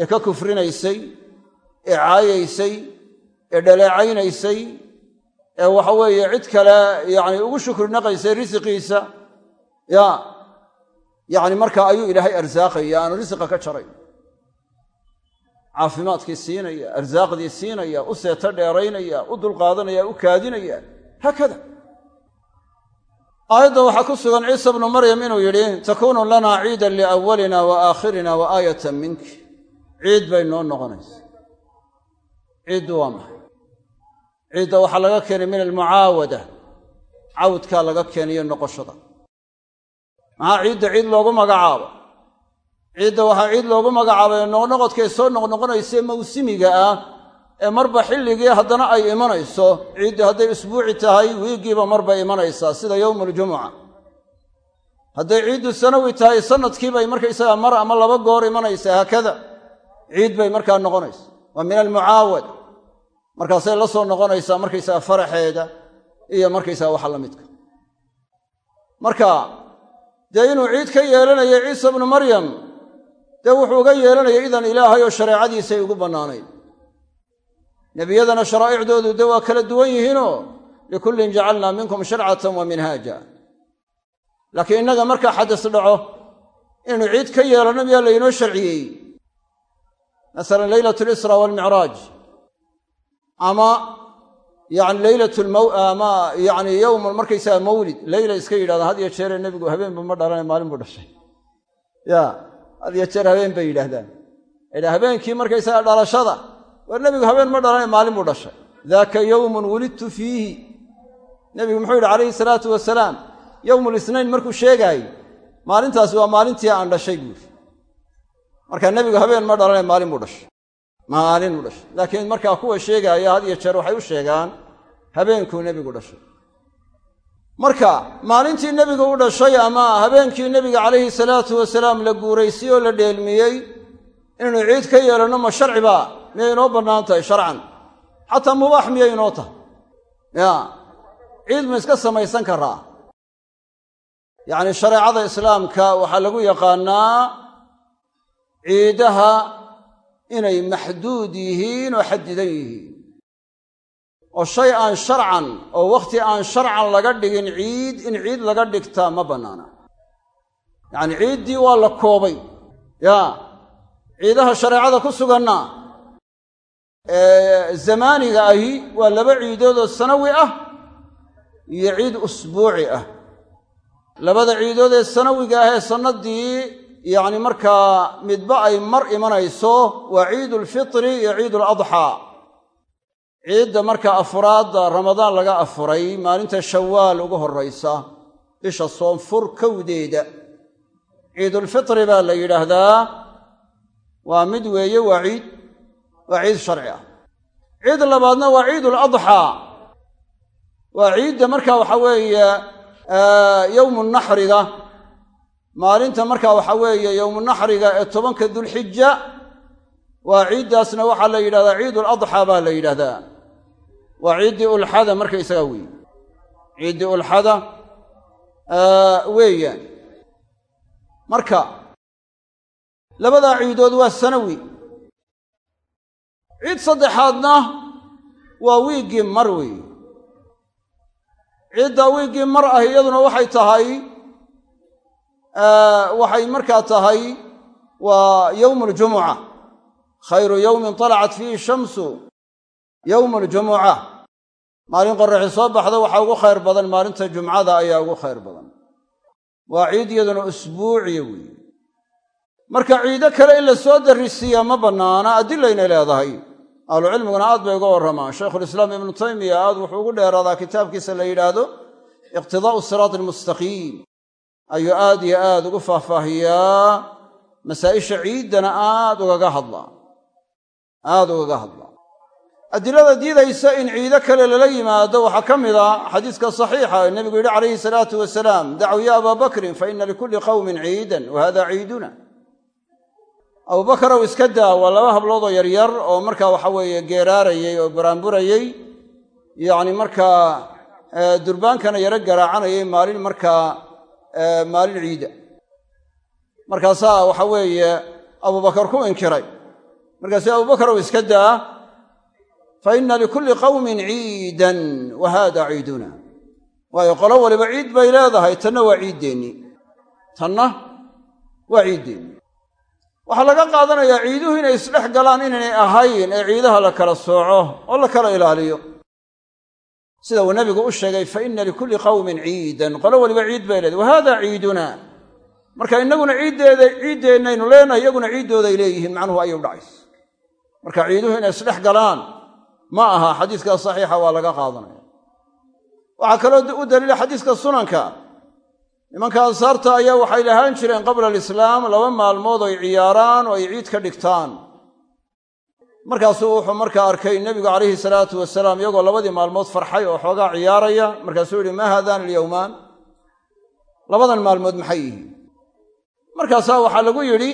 ee ka kufrinaysay ee caayaysay ee dhaleecaynaysay ee waxa weeye cid kale yacni ugu shukri naqaysay risiqiisa ya yacni markaa ayuu ilaahay arsaaqaya aanu risiqa ka jaray. Caafimaadkii siinaya arsaaqdii siinaya u seeto dheeraynaya u dulqaadanaya u kaadinaya haakada aayadda waxaa ku sugan ciisa bnu maryam inuu yidhi takuunu lanaa ciidan liawalina wa aakhirina wa aayatan minki ciid bay noo noqonaysa. Ciiddu waa maxay ciidda waxaa laga keenay min almucaawada. Cawdkaa laga keeniyo noqoshada. Maxaa ciidda ciid loogu magacaabo? Ciidda waxaa ciid loogu magacaabay noqnoqodkay soo noqnoqonaysee mawsimiga ah ee marba xilligii haddana ay imanayso ciiddii hadday usbuuci tahay wiiggiiba marba imanaysaa sida yowmu aljumuca hadday ciiddu sanawi tahay sanadkiibay markaysagaa mar ama laba goor imanaysaa haakada. Ciid bay markaa noqonaysa. Waa min almucaawad markaasay la soo noqonaysaa markaysaga faraxeeda iyo markaysaga waxa la midka. Marka dee inuu ciid ka yeelanayo ciisa bnu maryam dee wuxuu uga yeelanaya idan ilaahay oo shareecadiisay ugu bannaanayd nebiyadana sharaa'icdoodu dee waa kala duwan yihiinoo likullin jacalnaa minkum sharcatan wa minhaaja. Laakiin innaga markaa xadas dhaco inaynu ciid ka yeelanno miyaa laynoo sharciyeey masalan leylatu lisra waalmicraaj ama yani leylatama yani yowman markaysaga mawlid. Leyla iska yidhahdaan had iyo jeeree nebigu habeenbu ma dhalana maalin buu dhashay. Ya had iyo jeer habeen bay yidhaahdaan. Idha habeenkii markaysaga dhalashada war nebigu habeen ma dhalana maalin buu dhashay. Daaka yowmun wulidtu fiihi. Nebigu muxuu yidhi calayhi salaatu wasalaam yowmu lisnayn markuu sheegaayey maalintaasi waa maalintii aan dhashay buuri marka nebigu habeen ma dhalana maalin buu dhashay maalin u dhashay. Laakiin markaa kuwa sheegaaya had iyo jeer waxay u sheegaan habeenkuu nebigu dhashay. Marka maalintii nebigu u dhashay ama habeenkii nebiga calayhi salaatu wasalaam la guuraysay oo la dheelmiyey inaynu ciid ka yeelanno ma sharci baa miyay inoo bannaan tahay sharcan? Xataa mubaax miyay inoo tahay? Ya ciid ma iska samaysan karaa? Yacni shareecada islaamka waxaa lagu yaqaannaa ciidaha inay maxduud yihiin oo xadidan yihiin. oo shay aan sharcan oo wakhti aan sharcan laga dhigin ciid in ciid laga dhigtaa ma bannaana. Yacni ciiddii waa la koobay. Yaa ciidaha shareecada ku suganna ee zamaaniga ahi waa laba ciidood oo sanawi ah iyo ciid usbuuci ah. Labada ciidood ee sanawiga ah ee sannaddii yacni markaa midba ay mar imanayso waa ciidu alfitri iyo ciidu aladxaa ciidda markaa afuraadda ramadaan laga afuray maalinta shawaal ugu horraysa bisha soonfur kowdeeda ciidulfitri baa la yidhaahdaa waa mid weeye waa ciid waa ciid sharci ah. Ciid labaadna waa ciiduladxaa waa ciidda markaa waxa weeye yowmu naxriga maalinta markaa waxa weeye yowmunaxriga ee tobanka dulxija waa ciiddaasna waxaa la yidhahdaa ciiduladxaa baa la yidhahdaa. Waa ciiddii ulxada markaysaga weeye ciiddii ulxada weeyaan. Marka labadaa ciidood waa sanawi ciid saddexaadna waa wiiggii mar weeye ciiddaa wiiggii mar ah iyaduna waxay tahay waxay markaa tahay waa yowmu ljumuca khayru yowmin talacat fiihi shamsu. Yowmu ljumuca maalin qorraxi soo baxda waxaa ugu khayr badan maalinta jumcada ayaa ugu khayr badan. Waa ciid iyaduna usbuuciya weeye marka ciido kale in la soo darrisiiyaa ma bannaana adilaynay leedahay. Ahlucilmiguna aad bay uga warramaan. Shaykhulislaam ibnu taymiya aad wuxuu ugu dheeraadaa kitaabkiisa la yidhaahdo iqtidaa'u siraati almustaqiim ayuu aad iyo aad ugu faahfaahiyaa. Masaa'isha ciiddana aad ugaga hadlaa. Aad ugaga hadlaa. Adilada diidaysa in ciido kale lala yimaado waxaa ka mid a xadiiska saxiixa. Ee nebigu yidhi calayhi salaatu wasalaam dacu ya abaa bakrin fa ina likulli qawmin ciidan wa hada ciiduna. Abubakarow iska daa waa laba habloodoo yaryar oo markaa waxa weeye geeraarayey oo baraanburayey yacni markaa durbaankana yaro garaacanayay maalin markaa maalin ciida. Markaasaa waxa weeye abubakar ku inkiray. Markaasuu abubakarow iska daa fa inna likulli qawmin ciidan wa haada ciiduna. Waayo qolo waliba ciid bay leedahay tanna waa ciiddeenni tanna waa ciiddeenni waxaa laga qaadanayaa ciiduhu inay isdhex galaan inaynay ahayn ee ciidaha la kala sooco oo la kala ilaaliyo sida uu nebigu u sheegay fa inna likulli qawmin ciidan. Qolo waliba ciid bay leedahay. Wa haada ciiduna? Marka innaguna ciiddeeda ciiddeennaynu leenahay iyaguna ciiddooday leeyihiin macnuhu ayay u dhacaysa. Marka ciiduhu inay isdhex galaan ma aha xadiiska saxiixa waa laga qaadanaya. Waxaa kaloo u daliila xadiiska sunanka. Nimanka ansaarta ayaa waxay lahaan jireen qabla alislaam laba maalmood ay ciyaaraan oo ay ciid ka dhigtaan markaasuu wuxuu markaa arkay nebigu calayhi salaatu wasalaam iyagoo labadii maalmood farxay oo xoogaa ciyaaraya. Markaasuu yihi maa haadaan alyowmaan labadan maalmood maxay yihiin? Markaasaa waxaa lagu yidhi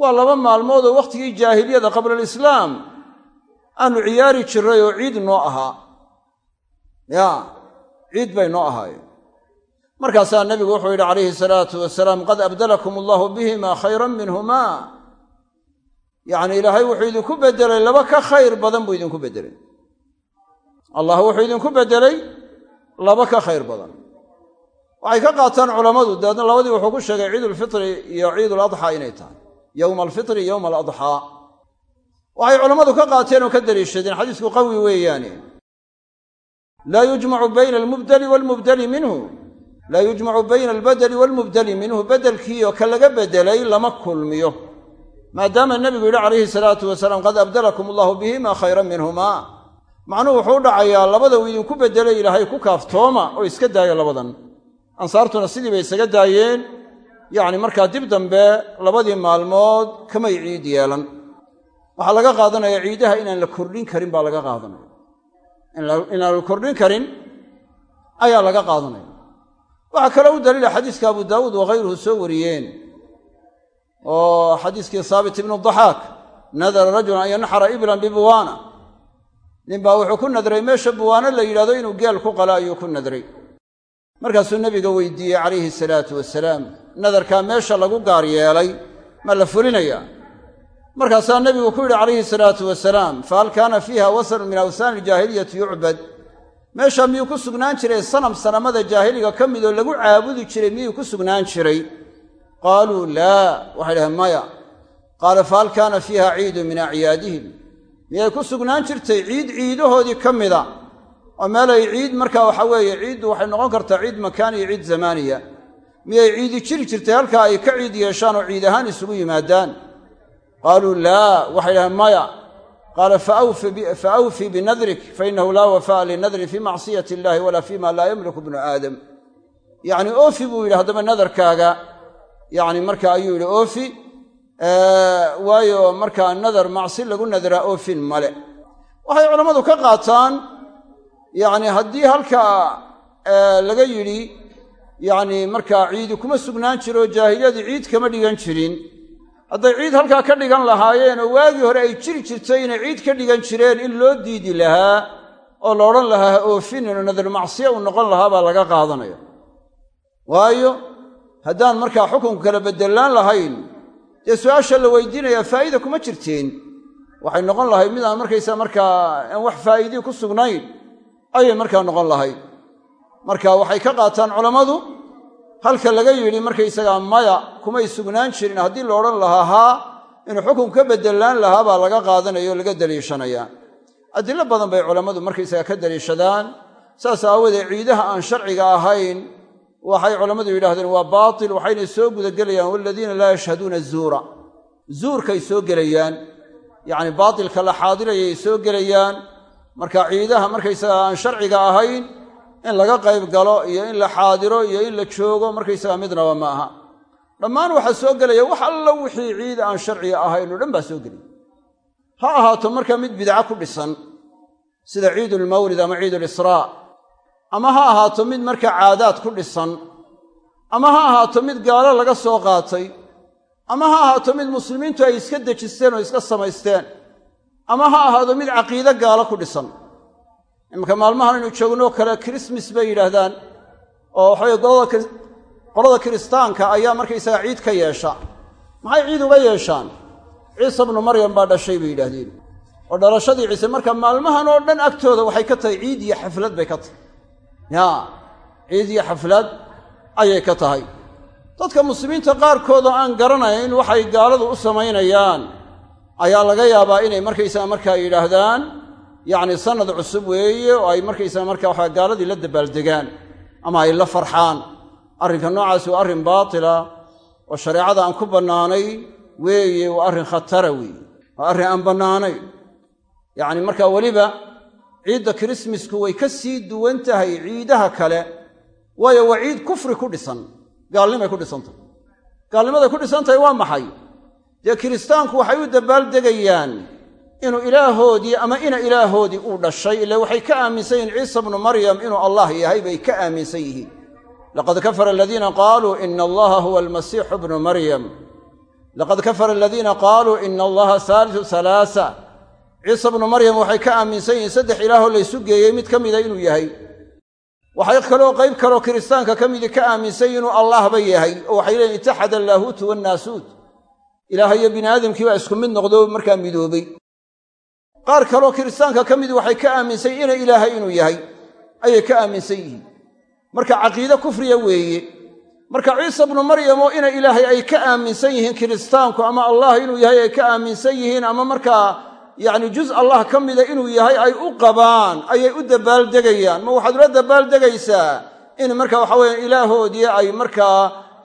waa laba maalmood oo wakhtigii jaahiliyada qabla alislaam. Aanu ciyaari jirray oo ciid noo ahaa. Ya ciid bay noo ahaayeen. Markaasaa nebigu wuxuu yidhi calayhi salaatu wasalaam qad abdalakum allahu bihima khayran minhumaa yacni ilaahay wuxuu idinku beddelay laba ka khayr badan buu idinku beddelay. Allah wuxuu idinku beddelay laba ka khayr badan. Waxay ka qaataan culammadu dabeedna labadii wuxuu ku sheegay ciidulfitri iyo ciiduladxaa inay tahay. Yowma alfitri yowma aladxaa waxay culammadu ka qaateen oo ka daliishadeen xadiisku qawi weeyaane. Laa yujmacu bayna almubdeli waalmubdeli minhu. Laa yujmacu bayna albadeli waalmubdeli minhu. Bedelkiioo ka laga bedelay lama kulmiyo maadaama nebigu yidhi calayhi salaatu wasalaam qad abdalakum allahu bihima khayran minhumaa macnuhu wuxuu u dhacayaa labada uu idinku beddelay ilaahay ku kaaftooma oo iska daaya labadan. Ansaartuna sidii bay isaga daayeen. Yacni markaa dib dambe labadii maalmood kamay ciid yeelan. Waxaa laga qaadanaya ciidaha inaan la kordhin karin baa laga qaadanaya. Inaan la kordhin karin ayaa laga qaadanaya. Waxaa kaloo u daliila xadiiska abu daawuud wakayruhu soo wariyeen oo xadiiskii saabit ibnu daxaak nadara rajulan an yanxara iblan bibuwaana ninbaa wuxuu ku nadray meesha buwaano la yidhahdo inuu geel ku qala ayuu ku nadray. Markaasuu nebiga weydiiyey calayhi salaatu wasalaam nadarkaa meesha lagu gaar yeelay ma la fulinayaa markaasaa nebigu ku yidhi calayhi salaatu wasalaam fahal kaana fiiha wasanun min awsaani iljaahiliyati yucbad meesha miyuu ku sugnaan jiray? Sanam sanamada jaahiliga ka midoo lagu caabudi jiray miyuu ku sugnaan jiray qaaluu laa waxay dhaheen maya. qaala fahal kaana fiiha ciidun min acyaadihim. Miyay ku sugnaan jirtay? Ciid ciidahoodii ka mida. Oo meelay ciid markaa waxa weeye ciiddu waxay noqon kartaa ciid makaani iyo ciid zamaaniya. Miyay ciidi jiri jirtay halkaa ay ka ciid yeeshaan oo ciid ahaan isugu yimaadaan? Qaaluu laa waxay dhaheen maya. Qaala fa awfi binadrik fainahu laa wafaa'a linadrin fii macsiyati illahi walaa fii ma laa yamliku bnu aadam. Yacni oofi buu yidhi haddaba nadarkaaga yacni marka ayuu yidhi oofi waayo markaa nadar macsi lagu nadraa oofin male. Waxay culammadu ka qaataan yacni haddii halkaa laga yidhi yacni markaa ciidi kuma sugnaan jiro jaahiliyadii ciid kama dhigan jirin. Hadday ciid halkaa ka dhigan lahaayeen oo waagii hore ay jiri jirtay inay ciid ka dhigan jireen in loo diidi lahaa oo la odhan lahaa ha oofinino nadar macsiya uu noqon lahaa baa laga qaadanaya waayo haddaan markaa xukunku kala beddelaan lahayn dee su'aasha la weydiinayaa faa'iida kuma jirteen waxay noqon lahayd midaan markaysa markaa aan wax faa'iidii ku sugnayn ayay markaa noqon lahayd. Marka waxay ka qaataan culammadu halka laga yidhi markaysagaa maya kumay sugnaan jirin haddii la odhan lahaa haa inuu xukun ka bedelaan lahaa baa laga qaadanaya o laga daliishanayaa adilo badan bay culammadu markaysaga ka daliishadaan saas aawoodee ciidaha aan sharciga ahayn waxay culammadu yidhahdeen waa baatil waxayna soo gudagelayaan waladiina laa yashhaduuna zuura. Zuurkay soo gelayaan yacni baatilka la xaadirayay soo gelayaan. Marka ciidaha markaysaga aan sharciga ahayn in laga qayb galo iyo in la xaadiro iyo in la joogo markaysaga midnaba ma aha. Dhammaan waxaa soo gelaya wax alla wixii ciid aan sharciga ahayn oo dhan baa soo gelaya. Ha ahaato marka mid bidca ku dhisan sida ciidulmawlid ama ciidulisraa ama ha ahaato mid marka caadaad ku dhisan ama ha ahaato mid gaalo laga soo qaatay ama ha ahaato mid muslimiintu ay iska dejisteen oo iska samaysteen ama ha ahaado mid caqiide gaalo ku dhisan. Iminka maalmahan aynu joognoo kale krismas bay yidhaahdaan oo waxaweye qolada kiristaanka ayaa markaysaga ciid ka yeesha. Maxay ciid uga yeeshaan? Ciise bnu maryam baa dhashay bay yidhaahdeen. Oo dhalashadii ciise marka maalmahan oo dhan agtooda waxay ka tahay ciid iyo xaflad bay ka tahay yaa ciid iyo xaflad ayay ka tahay. Dadka muslimiinta qaarkood oo aan garanayn waxay gaaladu u samaynayaan. Ayaa laga yaabaa inay markaysaga markaa yidhaahdaan yacni sannad cusub weeye oo ay markaysaga markaa waxaa gaaladii la dabaaldegaan ama ay la farxaan. Arrinka noocaasi waa arrin baatila oo shareecada aan ku bannaanayn weeye waa arrin khatara weeye waa arrin aan bannaanayn yacni markaa weliba ciidda kirismasku way ka sii duwan tahay ciidaha kale waayo waa ciid kufri ku dhisan gaalnimay ku dhisantahay gaalnimaday ku dhisan tahay waa maxay? Dee kiristaanku waxay u dabbaaldegayaan inuu ilaahoodii ama ina ilaahoodii uu dhashay ila waxay ka aaminsan yihiin ciisa bnu maryam inuu allah yahay bay ka aaminsan yihiin. Laqad kafara aladiina qaaluu ina allaha huwa almasiixu bnu maryam. Laqad kafara aladiina qaaluu ina allaha haalisu halaasa ciisa bnu maryam waxay ka aaminsan yihiin saddex ilaahoo laysu geeyey mid ka mida inuu yahay. Waxay kaloo qayb kaloo kiristaanka ka midii ka aaminsan yihiin inuu allahba yahay oo waxay leeyiin itaxada allaahuutu wannaasuut. Ilaah iyo bini aadamkii baa isku mid noqdo markaa midoobay. Qaar kaloo kiristaanka ka midii waxay ka aaminsan ina ilaahay inuu yahay ayay ka aaminsan yihiin. Marka caqiide kufriya weeye marka ciisa bnu maryam oo ina ilaahay ay ka aaminsan yihiin kiristaanku ama allah inuu yahay ay ka aaminsan yihiin ama markaa yacni juz allah ka mida inuu yahay ay u qabaan ayay u dabbaaldegayaan ma waxaad ula dabbaaldegaysaa in marka waxa weeye ilaahoodii ay markaa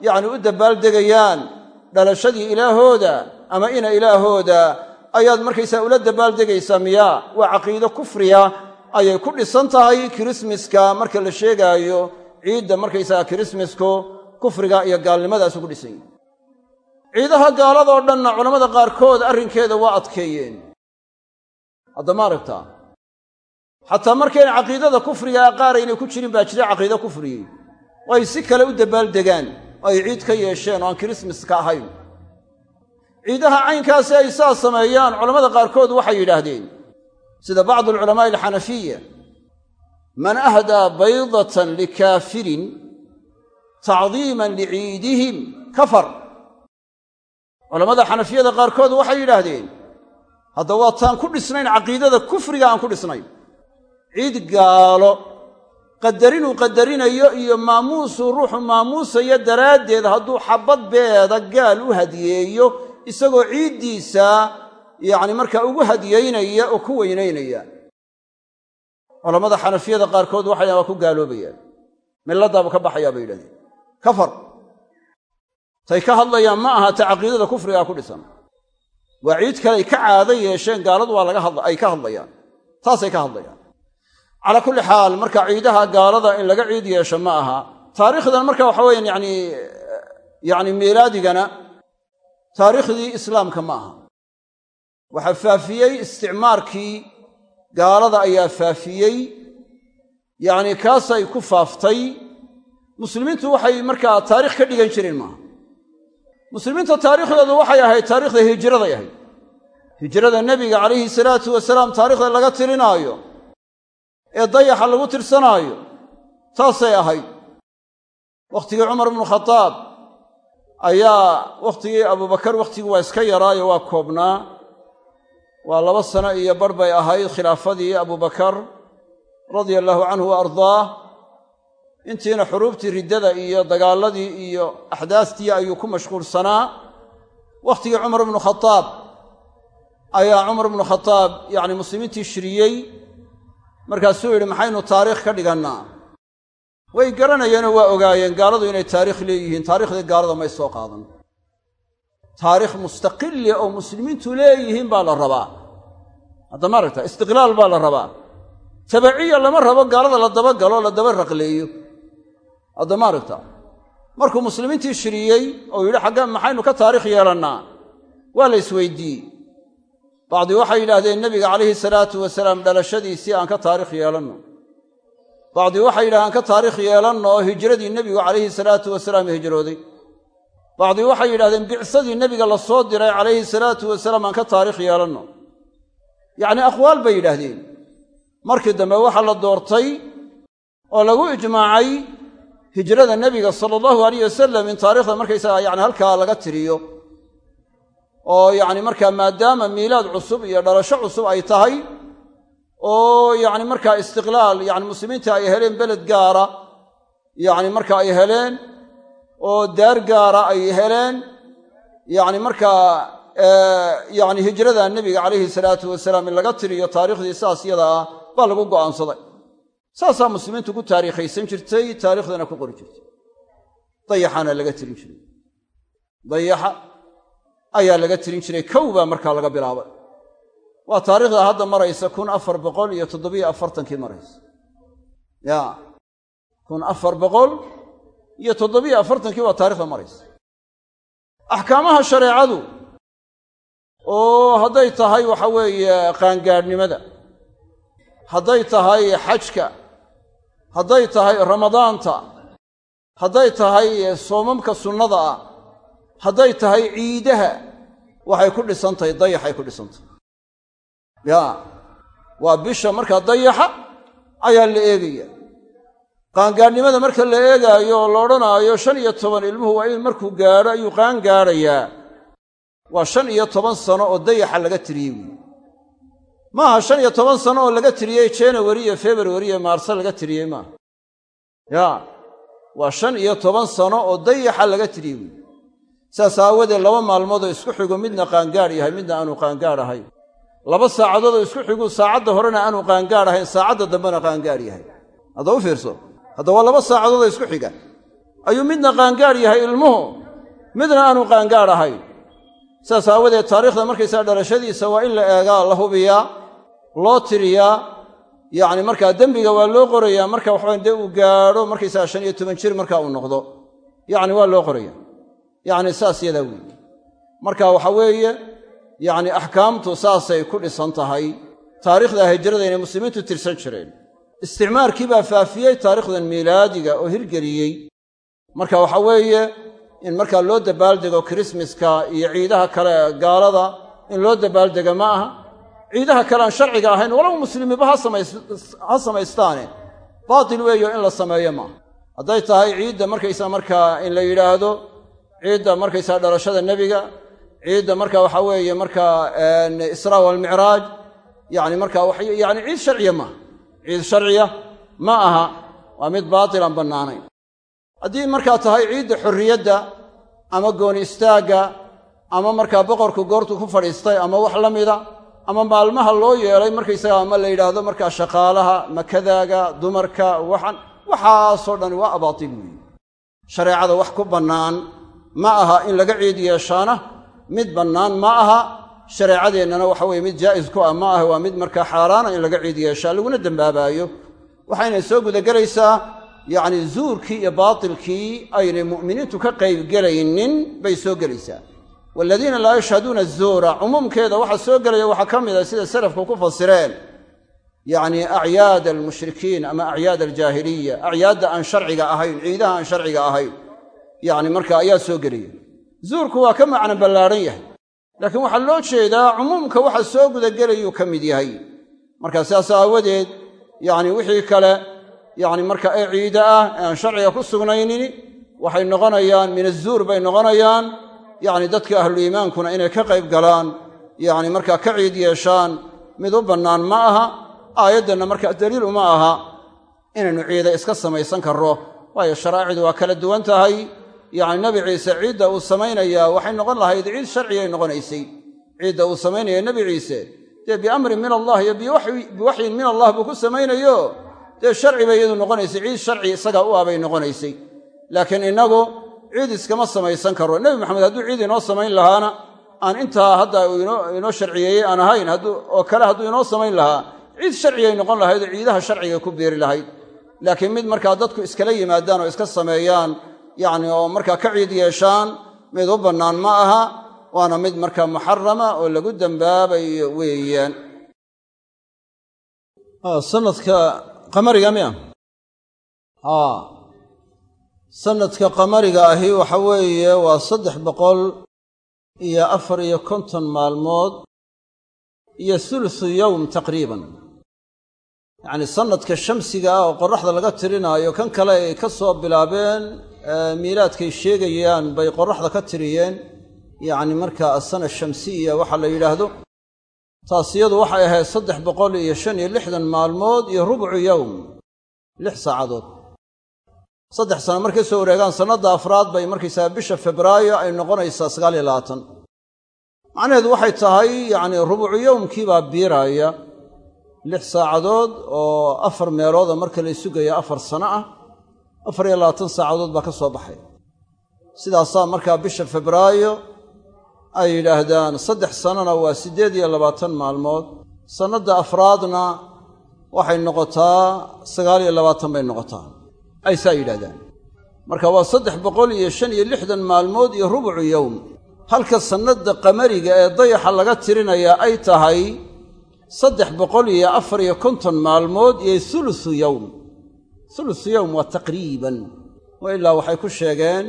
yacni u dabbaaldegayaan dhalashadii ilaahooda ama ina ilaahooda ayaad markaysaa ula dabbaaldegaysaa miyaa waa caqiide kufriya. Ayay ku dhisan tahay kirismaska marka la sheegaayo ciidda markaysaga kirismasku kufriga iyo gaalnimadaasu ku dhisan yihi ciidaha gaaladoo dhanna culammada qaarkood arrinkeeda waa adkeeyeen hadda ma aragtaa. Xataa markayna caqiidada kufrigaa qaar aynay ku jirin baa jira caqiide kufriyey oo ay si kale u dabaaldegaan oo ay ciid ka yeesheen oo aan kirismaska ahayn. Ciidaha caynkaasi ay saa sameeyaan culammada qaarkood waxay yidhaahdeen sida bacdu alculamaa'i alxanafiya man ahdaa baydatan likaafirin tacdiiman liciidihim kafar. Culammada xanafiyada qaarkood waxay yidhaahdeen hadda waa taan ku dhisnayn caqiidada kufriga aan ku dhisnayn. Ciid gaalo qadarinuu qadarinayo iyo maamuusuu ruuxu maamuusayo daraaddeed hadduu xabbad beeda gaal u hadiyeeyo isagoo ciiddiisa yacni markaa ugu hadiyaynaya oo ku weynaynaya. Culammada xanafiyada qaarkood waxay waa ku gaaloobayaan. Milladaabu ka baxayaa bay yidhahdeen. Kafar. Tay ka hadlayaan ma aha ta caqiidada kufrigaa ku dhisan waa ciid kale ay ka caado yeesheen gaaladu waa ay ka hadlayaan. Taasay ka hadlayaan. Calaa kulli xaal marka ciidaha gaalada in laga ciid yeesho ma aha. Taariikhdan marka waxa weeyaan yani yacni miilaadigana taariikhdii islaamka ma aha. Waxaa faafiyey isticmaarkii gaalada ayaa faafiyey. Yacni kaasay ku faaftay. Muslimiintu waxay markaa taarikh ka dhigan jireen maaha muslimiinta taariikhdoodu waxay ahayd taarikhda hijraday ahayd. Hijrada nebiga calayhi salaatu wasalaam taarikhda laga tirinaayo ee dayaxa lagu tirsanaayo taasay ahayd. Wakhtigii cumar bnu khadaab ayaa wakhtigii abubakar wakhtigii waa iska yaraayo waa koobnaa. Waa laba sano iyo bar bay ahayd khilaafadii abubakar radia allaahu canhu wa ardaah intiina xuruubtii riddada iyo dagaaladii iyo axdaastii ayuu ku mashquulsanaa. Wakhtigii cumar ibnu khadaab ayaa cumar ibnu khadaab yacni muslimiintii shiriyey markaasuu yidhi maxaynu taariikh ka dhigannaa. Way garanayeenoo waa ogaayeen gaaladu inay taariikh leeyihiin taarikhdii gaalada may soo qaadan. Taariikh mustaqili oo muslimiintu leeyihiin baa la rabaa. Hadda ma aragta istiqlaal baa la rabaa. Tabaciya lama rabo gaalada la dabagalo la daba raqleeyo hadda ma aragta. Markuu muslimiintii shiriyey oo yidhi xagga maxaynu ka taarikh yeelannaa. Waa la isweydiiyey. Bacdi waxay yidhaahdeen nebiga calayhi salaatu wasalaam dhalashadiisii aan ka taarikh yeelanno. Bacdi waxay yidhahdeen ka taarikh yeelanno oo hijradii nebigu calayhi salaatu wasalaam hijrooday. Bacdi waxay yidhahdeen bicsadii nebiga la soo diray calayhi salaatu wasalaam aan ka taarikh yeelanno. Yacnii aqwaal bay yidhaahdeen. Markii dambe waxaa la doortay oo lagu ijmaacay hijrada nebiga sala allahu alayh wasalam in taarikhda markaysaga yani halkaa laga tiriyo oo yacni markaa maadaama miilaad cusub iyo dhalasho cusub ay tahay oo yacni markaa istiqlaal yani muslimiinta ay heleen beled gaara yacni marka ay heleen oo daar gaara ay heleen yacni markaa yacni hijrada nebiga calayhi salaatu wasalaam in laga tiriyo taarikhdii saas yada ah baa lagu go'aansaday saasaa muslimiintu ku taariikhaysan jirtay taarikhdana ku qori jirtay. Dayaxana laga tirin jiray. Dayaxa ayaa laga tirin jiray. Kow baa markaa laga bilaabay. Waa taarikhda hadda maraysa kun afar boqol iyo toddobiyo afartankii maraysa. Ya kun afar boqol iyo toddobiyo afartankii waa taarikhda maraysa. Axkaamaha shareecadu oo hadday tahay waxa weeye qaangaadhnimada hadday tahay xajka hadday tahay ramadaanta hadday tahay soomamka sunnada ah hadday tahay ciidaha waxay ku dhisantahay dayaxay ku dhisantahay ya waa bisha markaa dayaxa ayaa la eegaya. Qaangaadhnimada marka la eegaayo oo la odhanaayo shan iyo toban ilmuhu waa in markuu gaadho ayuu qaan gaadhayaa. Waa shan iyo toban sano oo dayaxa laga tiriyey wey maaha shan iyo toban sano oo laga tiriyey january iyo february iyo maarse laga tiriyey maaha ya waa shan iyo toban sano oo dayaxa laga tiriyey wey saas aawadeed laba maalmoodoo isku xigu midna qaangaadh yahay midna aanu qaangaadh ahayn laba saacadoodoo isku xigu saacadda horena aanu qaangaadh ahayn saacadda dambena qaangaadh yahay. Hadda u fiirso hadda waa laba saacadoodoo isku xiga. Ayuu midna qaangaadh yahay ilmuhu midna aanu qaangaadh ahayn saas aawadeed taariikhda markaysaa dhalashadiisa waa in la eegaa la hubiyaa loo tiriyaa yacni markaa dembiga waa loo qorayaa marka waxaban dee uu gaadho markaysaga shan iyo toban jir marka uu noqdo. Yacni waa loo qoraya yacni saas yadaa weeye. Marka waxa weeye yacni axkaamtu saasay ku dhisan tahay. Taariikhda hijrada inay muslimiintu tirsan jireen. Isticmaarkii baa faafiyey taariikhdan miilaadiga oo hirgeliyey. Marka waxa weeye in markaa loo dabaaldego kirismaska iyo ciidaha kale gaalada in loo dabaaldega ma aha ciidaha kale aan sharciga ahayn walow muslimiinba ha samaystaane. Baatil weeyo in la sameeyo maaha hadday tahay ciidda markaysaa markaa in la yidhaahdo ciidda markaysaa dhalashada nebiga ciidda marka waxa weeye markaa israa walmicraaj yani marka yani ciid sharciya maaha ciid sharciya ma aha. Waa mid baatil aan bannaanayn. Haddii markaa tahay ciidda xorriyadda ama gooni istaagga ama markaa boqorku goortuu ku fadhiistay ama wax la mida ama maalmaha loo yeelay markaysaga ama la yidhaahdo markaa shaqaalaha makadaaga dumarka waxan waxaasoo dhan waa abaatil weeye shareecada wax ku bannaan ma aha in laga ciid yeeshaana mid bannaan ma aha. Shareecadeennana waxa weye mid jaa'is ku ah ma aha waa mid markaa xaaraana in laga ciid yeeshaa laguna dembaabaayo waxayna soo gudagelaysaa yacni zuurkii iyo baatilkii aynay mu'miniintu ka qaybgelaynin bay soo gelaysaa waaladiina laa yashhaduuna azuura cumuumkeeda waxaa soo gelaya waxaa ka mid a sida salafku ku fasireen yacni acyaad almushrikiin ama acyaad aljaahiliya acyaadda aan sharciga ahayn ciidaha aan sharciga ahayn yacni marka ayaa soo gelaya. Zuurku waa ka macno ballaadhan yahay laakiin waxaa loo jeedaa cumuumka waxa soo gudagelayuu ka mid yahay. Marka sidaas aawadeed yacni wixii kale yacni marka ee ciide ah aan sharciga ku sugnaynin waxay noqonayaan min azuur bay noqonayaan yacni dadka ahlu iimaankuna inay ka qayb galaan yacni markaa ka ciid yeeshaan mid u bannaan ma aha aayaddanna markaa daliil uma aha. Inaynu ciida iska samaysan karro waayo sharaa'icdu waa kala duwan tahay. Yacni nebi ciise ciidda uu samaynayaa waxay noqon lahayd ciid sharciyay noqonaysay. Ciidda uu samaynaya nebi ciise. Dee biamrin min allah iyo biwaxyin min allah buu ku samaynayo? Dee sharci bay iyadu noqonaysay ciid sharci isagaa u ah bay noqonaysay. Laakiin innagu ciid iskama samaysan karo. Nebi maxamed hadduu ciid inoo samayn lahaana aan intaa hadda inoo sharciyeeyey aan ahayn oo kale hadduu inoo samayn lahaa ciid sharcigay noqon lahayd oo ciidaha sharciga ku beeri lahayd. Laakiin mid markaa dadku iskala yimaadaan oo iska sameeyaan yacni oo markaa ka ciid yeeshaan mid u bannaan ma aha waana mid markaa muxarama oo lagu dembaabayo weeyaan. Sanadka qamariga miya sanadka qamariga ahi waxa weeye waa saddex boqol iyo afar iyo konton maalmood iyo sulusu yowm taqriiban. Yacni sanadka shamsiga ah oo qoraxda laga tirinaayo kan kale ay ka soo bilaabeen miilaadkay sheegayaan bay qoraxda ka tiriyeen. Yacni markaa asana shamsiya waxa la yidhaahdo taas iyadu waxay ahayd saddex boqol iyo shan iyo lixdan maalmood iyo rubcu yowm lix saacadood saddex sano markay soo wareegaan sannadda afraad bay markaysaga bisha febraayo ay noqonaysaa sagaal iyo labaatan. Macnaheedu waxay tahay yacni rubucu yowmkii baa biiraaya lix saacadood oo afar meelooda marka la sugaya afar sano ah afar iyo labaatan saacadood baa ka soo baxay. Sidaasaa markaa bisha febraayo ay yidhaahdaan saddex sannona waa siddeed iyo labaatan maalmood. Sannadda afraadna waxay noqotaa sagaal iyo labaatan bay noqotaa ay saa yidhahdaan marka waa saddex boqol iyo shan iyo lixdan maalmood iyo rubucu yowm. Halka sannadda qamariga ee dayaxa laga tirinayaa ay tahay saddex boqol iyo afar iyo konton maalmood iyo hulusu yowm. Hulusu yowm waa taqriiban. Wa ilaa waxay ku sheegeen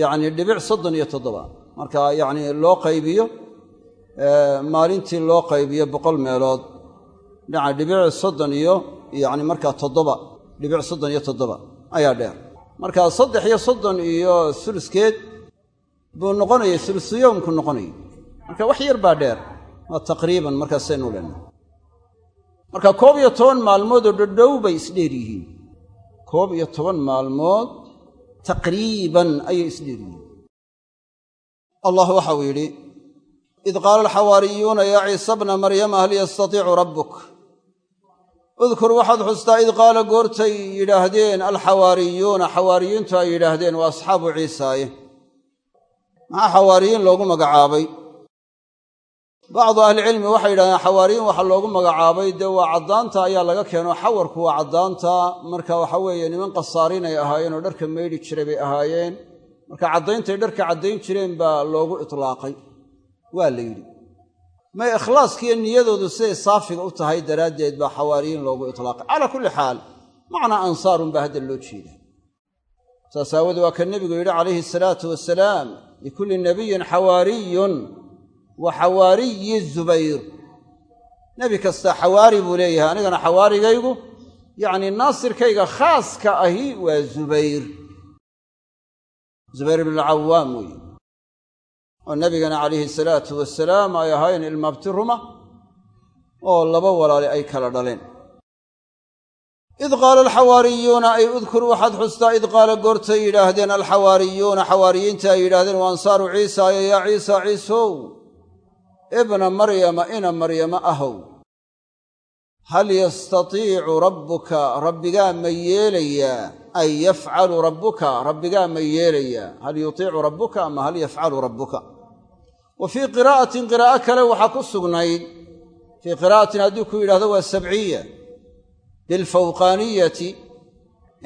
yacni dhibic soddon iyo toddoba. Marka yacni loo qaybiyo maalintii loo qaybiyo boqol meelood. Dhinaca dhibic soddon iyo yacni markaa toddoba dhibic soddon iyo toddoba ayaa dheer. Marka saddex iyo soddon iyo suluskeed buu noqonayay sulusu yowmku noqonayay. Marka wax yar baa dheer waa taqriiban markaasaynu leenahay marka koob iyo toban maalmood oo dhodhow bay isdheer yihiin. Koob iyo toban maalmood taqriiban ayay isdheer yihiin. Allah waxa uu yidhi id qaala alxawaariyuuna yaa ciisa bna maryama hal yastatiicu rabbuk udkur waxaad xustaa id qaala goortay yidhaahdeen alxawaariyuuna xawaariyiintu ay yidhaahdeen waa asxaabu ciisaaye maxaa xawaariyiin loogu magacaabay? Bacdu ahlicilmi waxay yidhahdeen xawaariyiin waxaa loogu magacaabay dee waa caddaanta ayaa laga keeno xawarku waa caddaanta. Marka waxa weeye niman qasaariin ay ahaayeen oo dharka maydhi jiray bay ahaayeen. Marka caddayntay dharka caddayn jireen baa loogu itlaaqay. Waa la yidhi may ikhlaaskiiyo niyadoodu siday saafiga u tahay daraaddeed baa xawaariyiin loogu itlaaqay. Calaa kulli xaal macnaa ansaarun baa hadda loo jeeda saas aawoodee waa ka nebigu yidhi calayhi salaatu wasalaam likulli nabiyin xawaariyun wa xawaariyi zubayr. Nebi kasta xawaari buu leeyahay anigana xawaarigaygu yacnii naasirkayga khaaska ahi waa zubayr. Zubayr ibnulcawaam weeye oo nebigana calayhi salaatu wasalaam ay ahaayeen ilmaabti ruma oo laba walaali ay kala dhaleen id qaala alxawaariyuuna ay udkur waxaad xustaa id qaala goortay yidhaahdeen alxawaariyuuna xawaariyiinta ay yidhaahdeen wa ansaaru ciisaayo yaa ciisa ciisow ibna maryama ina maryama ahow. Hal yastatiicu rabbuka rabbigaa ma yeelayaa ay yafcalu rabbuka rabbigaa ma yeelayaa hal yutiicu rabbuka ama hal yafcalu rabbuka wa fii qiraa'atin qiraa'o kale waxaa ku sugnayd fii qiraa'atin hadduu ku yidhahdo waa sabciya bilfawqaaniyati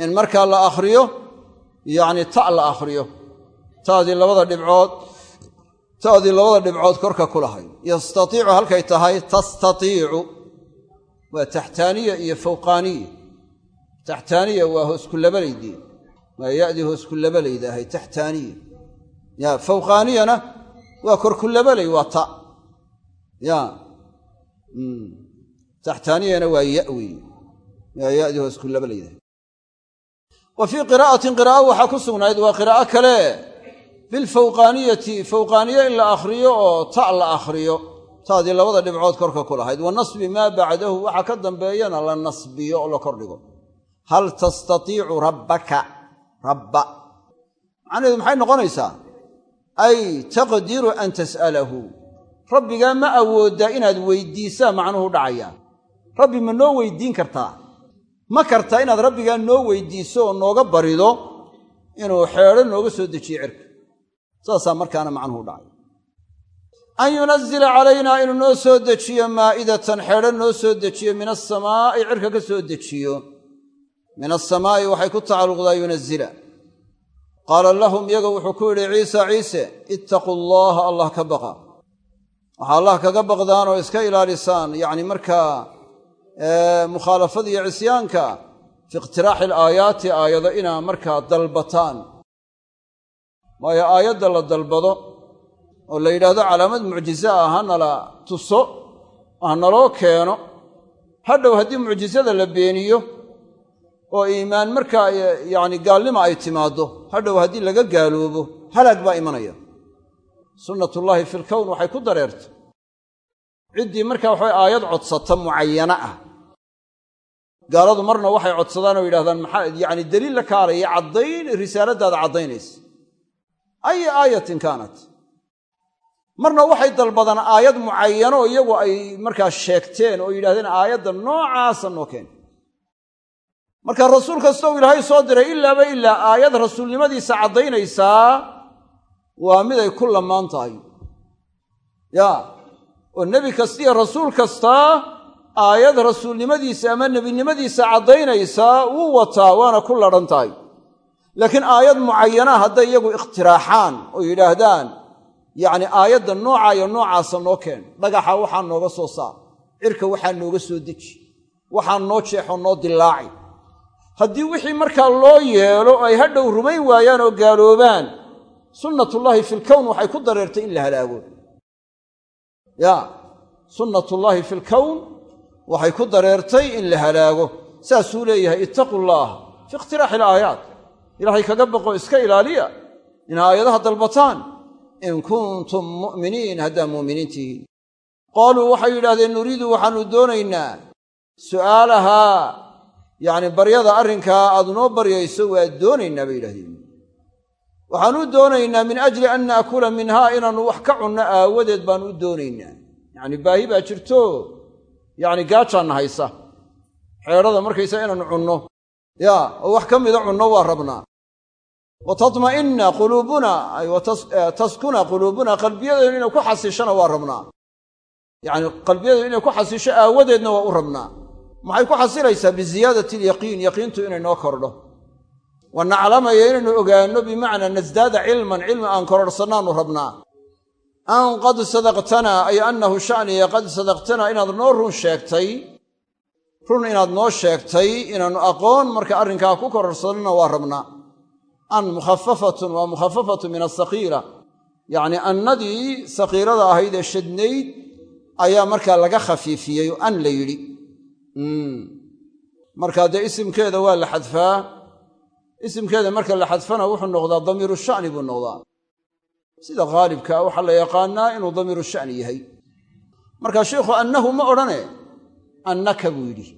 in markaa la akhriyo yacni ta' la akhriyo ta'dii labada dhibcood ta'dii labada dhibcood korka ku lahayd yastatiicu halkay tahay tastatiicu waa taxtaaniya iyo fawqaaniya. Taxtaaniya waa hooskullabalaydii waa ya'dii hooskullabalayda ahay taxtaaniya. Ya fawqaaniyana waa korkullabalay waa ta. Ya. Taxtaaniyana waa ya yaa ya'dii hooskullabalayda wa fii qiraa'atin qiraa'o waxaa ku sugnayd waa qiraa'o kale. Bilfawqaaniyati fawqaaniye in la akhriyo oo ta' la akhriyo. Ta'dii labada dhibcood korka ku lahayd. Wa nasbi maa bacdahu waxa ka dambeeyana la nasbiyo oo la kordhigo hal tastatiicu rabbaka? Rabba. Macnaheedu maxay noqonaysaa ay taqdiru an tas'alahu. Rabbigaa ma awooddaa inaad weyddiisaa macnuhu dhacaya. Rabbi ma noo weyddiin kartaa ma kartaa inaad rabbigaa noo weyddiiso oo nooga barido inuu xeedho nooga soo dejiyo cirka. Saasaa markaana macnuhu dhacay. An yunazila calaynaa inuu noo soo dejiyo maa'idatan xeedho noo soo dejiyo min asamaa'i cirka ka soo dejiyo. Min asamaa'i waxay ku tacalluqdaa yunazila qaala lahum iyaga wuxuu ku yidhi ciisa ciise ittaquu allaha allah ka baqa. Waxaa allah kaga baqdaan oo iska ilaalisaan yacni markaa mukhaalafada iyo cisyaanka fi iqtiraaxi alaayaati aayado inaa markaa dalbataan. Waayo aayadda la dalbado oo la yidhaahdo calaamad mucjize ah hanala tuso hanaloo keeno hadhow haddii mucjisada la beeniyo oo iimaan markaa yacni gaalnima ay timaaddo hadhow haddii laga gaaloobo halaag baa imanaya. Sunnatullaahi fi lkown waxay ku dareertay. Ciddii markaa waxabay aayad codsata mucayana ah. Gaaladu marna waxay codsadaan oo yidhahdaan maxaa yacni daliil la kaalaya caddayn risaaladaada caddaynaysa. Ay aayatin kaanat. Marna waxay dalbadaan aayad mucayano iyagu ay markaa sheegteen oo yidhahdeen aayadda noocaasa noo keen marka rasuul kasta uu ilaahay soo diray ilaaba ilaa aayad rasuulnimadiisa caddaynaysaa waa mid ay ku lamaan tahay. Ya oo nebi kasta iyo rasuul kastaa aayad rasuulnimadiisa ama nebinimadiisa caddaynaysaa wuu wataa waana ku ladhan tahay. Laakiin aayad mucayanaa hadday iyagu ikhtiraaxaan oo yidhaahdaan yacni aayadda noocaa iyo noocaasa noo keen. Dhagaxa waxaa nooga soo saar cirka waxaa nooga soo deji waxaa noo jeexoo noo dilaaci haddii wixii markaa loo yeelo ay hadhow rumayn waayaan oo gaaloobaan sunnatullaahi filkown waxay ku dareertay in la halaago. Ya sunnatullaahi filkown waxay ku dareertay in la halaago. Saasuu leeyahay ittaqu llaah fi ikhtiraaxi alaayaat ilaahay kaga baqo iska ilaaliya in aayadaha dalbataan. In kuntum mu'miniin haddaa mu'miniin tihiin qaaluu waxay yidhahdeen nuriidu waxaannu doonaynaa su'aalahaa yacni baryada arrinkaa aad noo baryayso waa doonaynaa bay yidhahdeen. Waxaan u doonaynaa min ajli an naakula minhaa inaannu wax ka cunno aawadeed baan u doonaynaa. Yacni baahi baa jirto yacni gaajaanna haysa. Xeedhada markaysa inaannu cunno. Yaa oo wax ka mida cunno waa rabnaa. Wa tatma'inna quluubuna ay taskuna quluubuna qalbiyadeenu inay ku xasishana waa rabnaa. Yacni qalbiyadeenu inay ku xasisho aawadeedna waa u rabnaa maxay ku xasilaysaa biziyaadati alyaqiin? Yaqiintu inay noo kordho wa naclamaya inaynu ogaanno bimacnaa nasdaada cilman cilmi aan kororhsannaannu rabnaa. An qad sadaqtanaa ay annahu sha'niya qad sadaqtanaa inaad noo run sheegtay run inaad noo sheegtay inaannu aqoon marka arrinkaa ku kororhsannona waa rabnaa. An mukhafafatun waa mukhafafatu min asakiira yacnii annadii sakiirada ahayd ee shadnayd ayaa markaa laga khafiifiyey oo an la yidhi markaa dee isimkeeda waa la xadfaa isimkeeda marka la xadfana wuxuu noqdaa damiiru sha'ni buu noqdaa. Sida khaalibkaa waxaa la yaqaannaa inuu damiiru sha'ni yahay. Marka sheikhu annahu ma odhane annaka buu yidhi.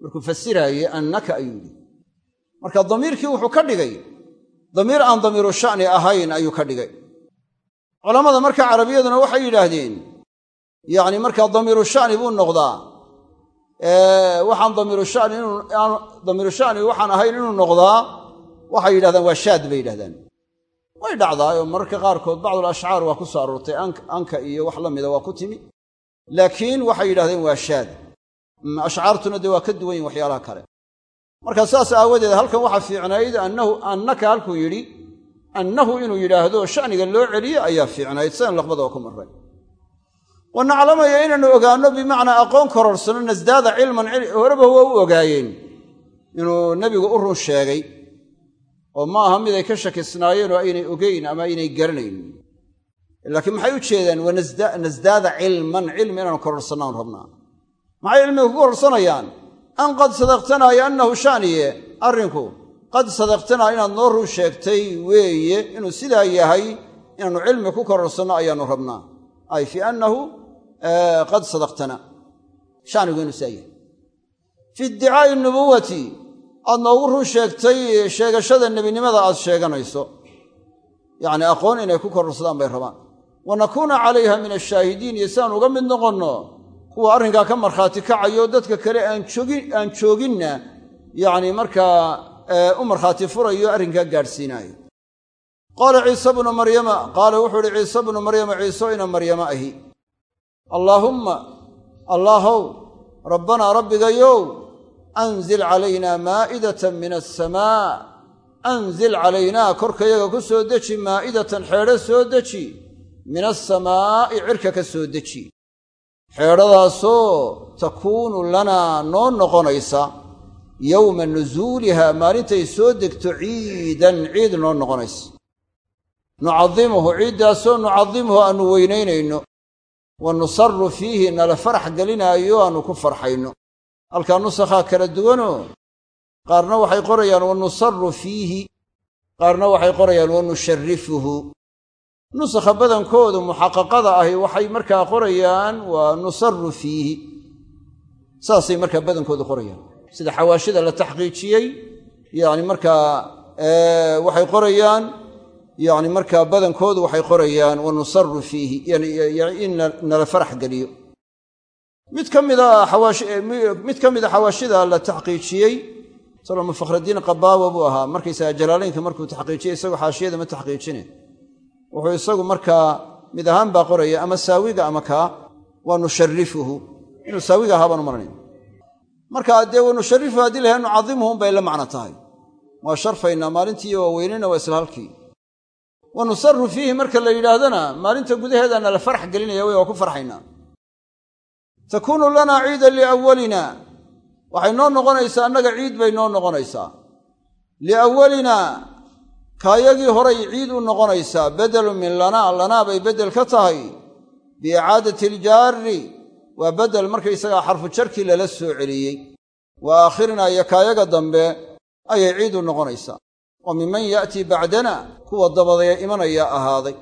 Markuu fasiraaye annaka ayuu yidhi. Marka damiirkii wuxuu ka dhigay damiir aan damiiru sha'ni ahayn ayuu ka dhigay. Culammada marka carabiyaduna waxay yidhaahdeen yacni markaa damiiru sha'ni buu noqdaa waxaan damiiru shani damiiru sha'ni waxaan ahayn inuu noqdaa waxay yidhahdaan waa shaad bay yidhahdaan. Way dhacdaa oo mararka qaarkood bacdul ashcaar waa ku soo aroortay anka iyo wax la mida waa ku timi. Laakiin waxay yidhahdeen waa shaad. Ashcaartuna dee waa ka duwan yihiin waxyaalaha kale. Marka saas aawadeed halkan waxaa fiicnayd annahu annaka halkuu yidhi annahu inuu yidhaahdo sha'niga loo celiyo ayaa fiicnayd. Sidan laqbada waa ku marray wa naclamaya inaannu ogaanno bimacnaa aqoon kororhsano nasdaada cilman horeba waa u ogaayeen. Inuu nebigu u run sheegay oo ma aha mid ay ka shakisnaayeen oo aynay ogeyn ama aynay garanayn. Laakiin maxay u jeedaan waa nasdaada cilman cilmi inaanu kororhsannaan rabnaa. Maxay cilmiga ku kororhsanayaan an qad sadaqtanaa yo annahu sha'niye. Arrinku qad sadaqtanaa inaad noo run sheegtay weeye inuu sidaa yahay inaannu cilmi ku kororhsanno ayaannu rabnaa qad sadaqtana. Shanigu inuu saa yahay fi iddicaa'i nubuwati aad noogu run sheegtay sheegashada nebinimada aad sheeganayso. Yacni aqoon inay ku kororsadaan bay rabaan. Wa nakuuna calayha min ashaahidiin iyo si aan uga mid noqonno kuwa arrinkaa ka markhaati kacayo dadka kale aan jooginna yacni markaa u markhaati furayo arrinkaa gaadhsiinaayo. Qaala ciise bnu maryama qaala wuxuu ihi ciise bnu maryama ciiso ina maryama ahi allaahumma allaahow rabbanaa rabbigayow anzil calaynaa maa'idatan min asamaa anzil calaynaa korkayaga ku soo deji maa'idatan xeedho soo deji min asamaa'i cirka ka soo deji. Xeedhadaasoo takuunu lanaa noo noqonaysa yowma nusuuliha maalintay soo degto ciidan ciid noo noqonaysa. Nucadimuhu ciiddaasoo nucadimuhu aannu weynaynayno wa nusaru fiihi nala farax gelinaayo aannu ku farxayno. Halkaa nusakhaa kala duwanoo qaarna waxay qorayaan wa nusaru fiihi qaarna waxay qorayaan wa nusharifuhu nusakha badankoodu muxaqaqada ahi waxay markaa qorayaan waa nusaru fiihi. Saasay markaa badankoodu qorayaan. Sida xawaashida la taxqiijiyey yani markaa waxay qorayaan yani markaa badankoodu waxay qorayaan wa nusaru fiihi in nala farax geliyo. Mid ka mida mida xawaashida la taxqiijiyey saloma fakhraddiin qabaawa buu ahaa. Markaysaga jalaalaynka markuu taxqiijiyey isagoo xaashiyada ma taxqiijine. Wuxuu isagu markaa mid ahaan baa qoraya ama saawiga ama kaa wa nusharifuhu inuu saawiga ahaa baan u maranaya marka dee wa nusharifuhu haddii lahay nucadimuhum bay la macno tahay. Waa sharfaynaa maalintii waa weynayna waa isla wa nusaru fiihi marka la yidhaahdana maalinta gudaheedaana la farax gelinaya wey waa ku farxaynaa. Takuunu lanaa ciidan liawalina waxay noo noqonaysaa annaga ciid bay noo noqonaysaa. Liawalina kaayagii horay ciid u noqonaysaa. Bedelun min lanaa lanaa bay beddel ka tahay. Biicaadati iljaari waa beddel markaysagaa xarfu jarkii lala soo celiyey. Wa aakhirina iyo kaayaga dambe ayay ciid u noqonaysaa wa minman ya'tii bacdana kuwa dabadee imanaya ahaaday.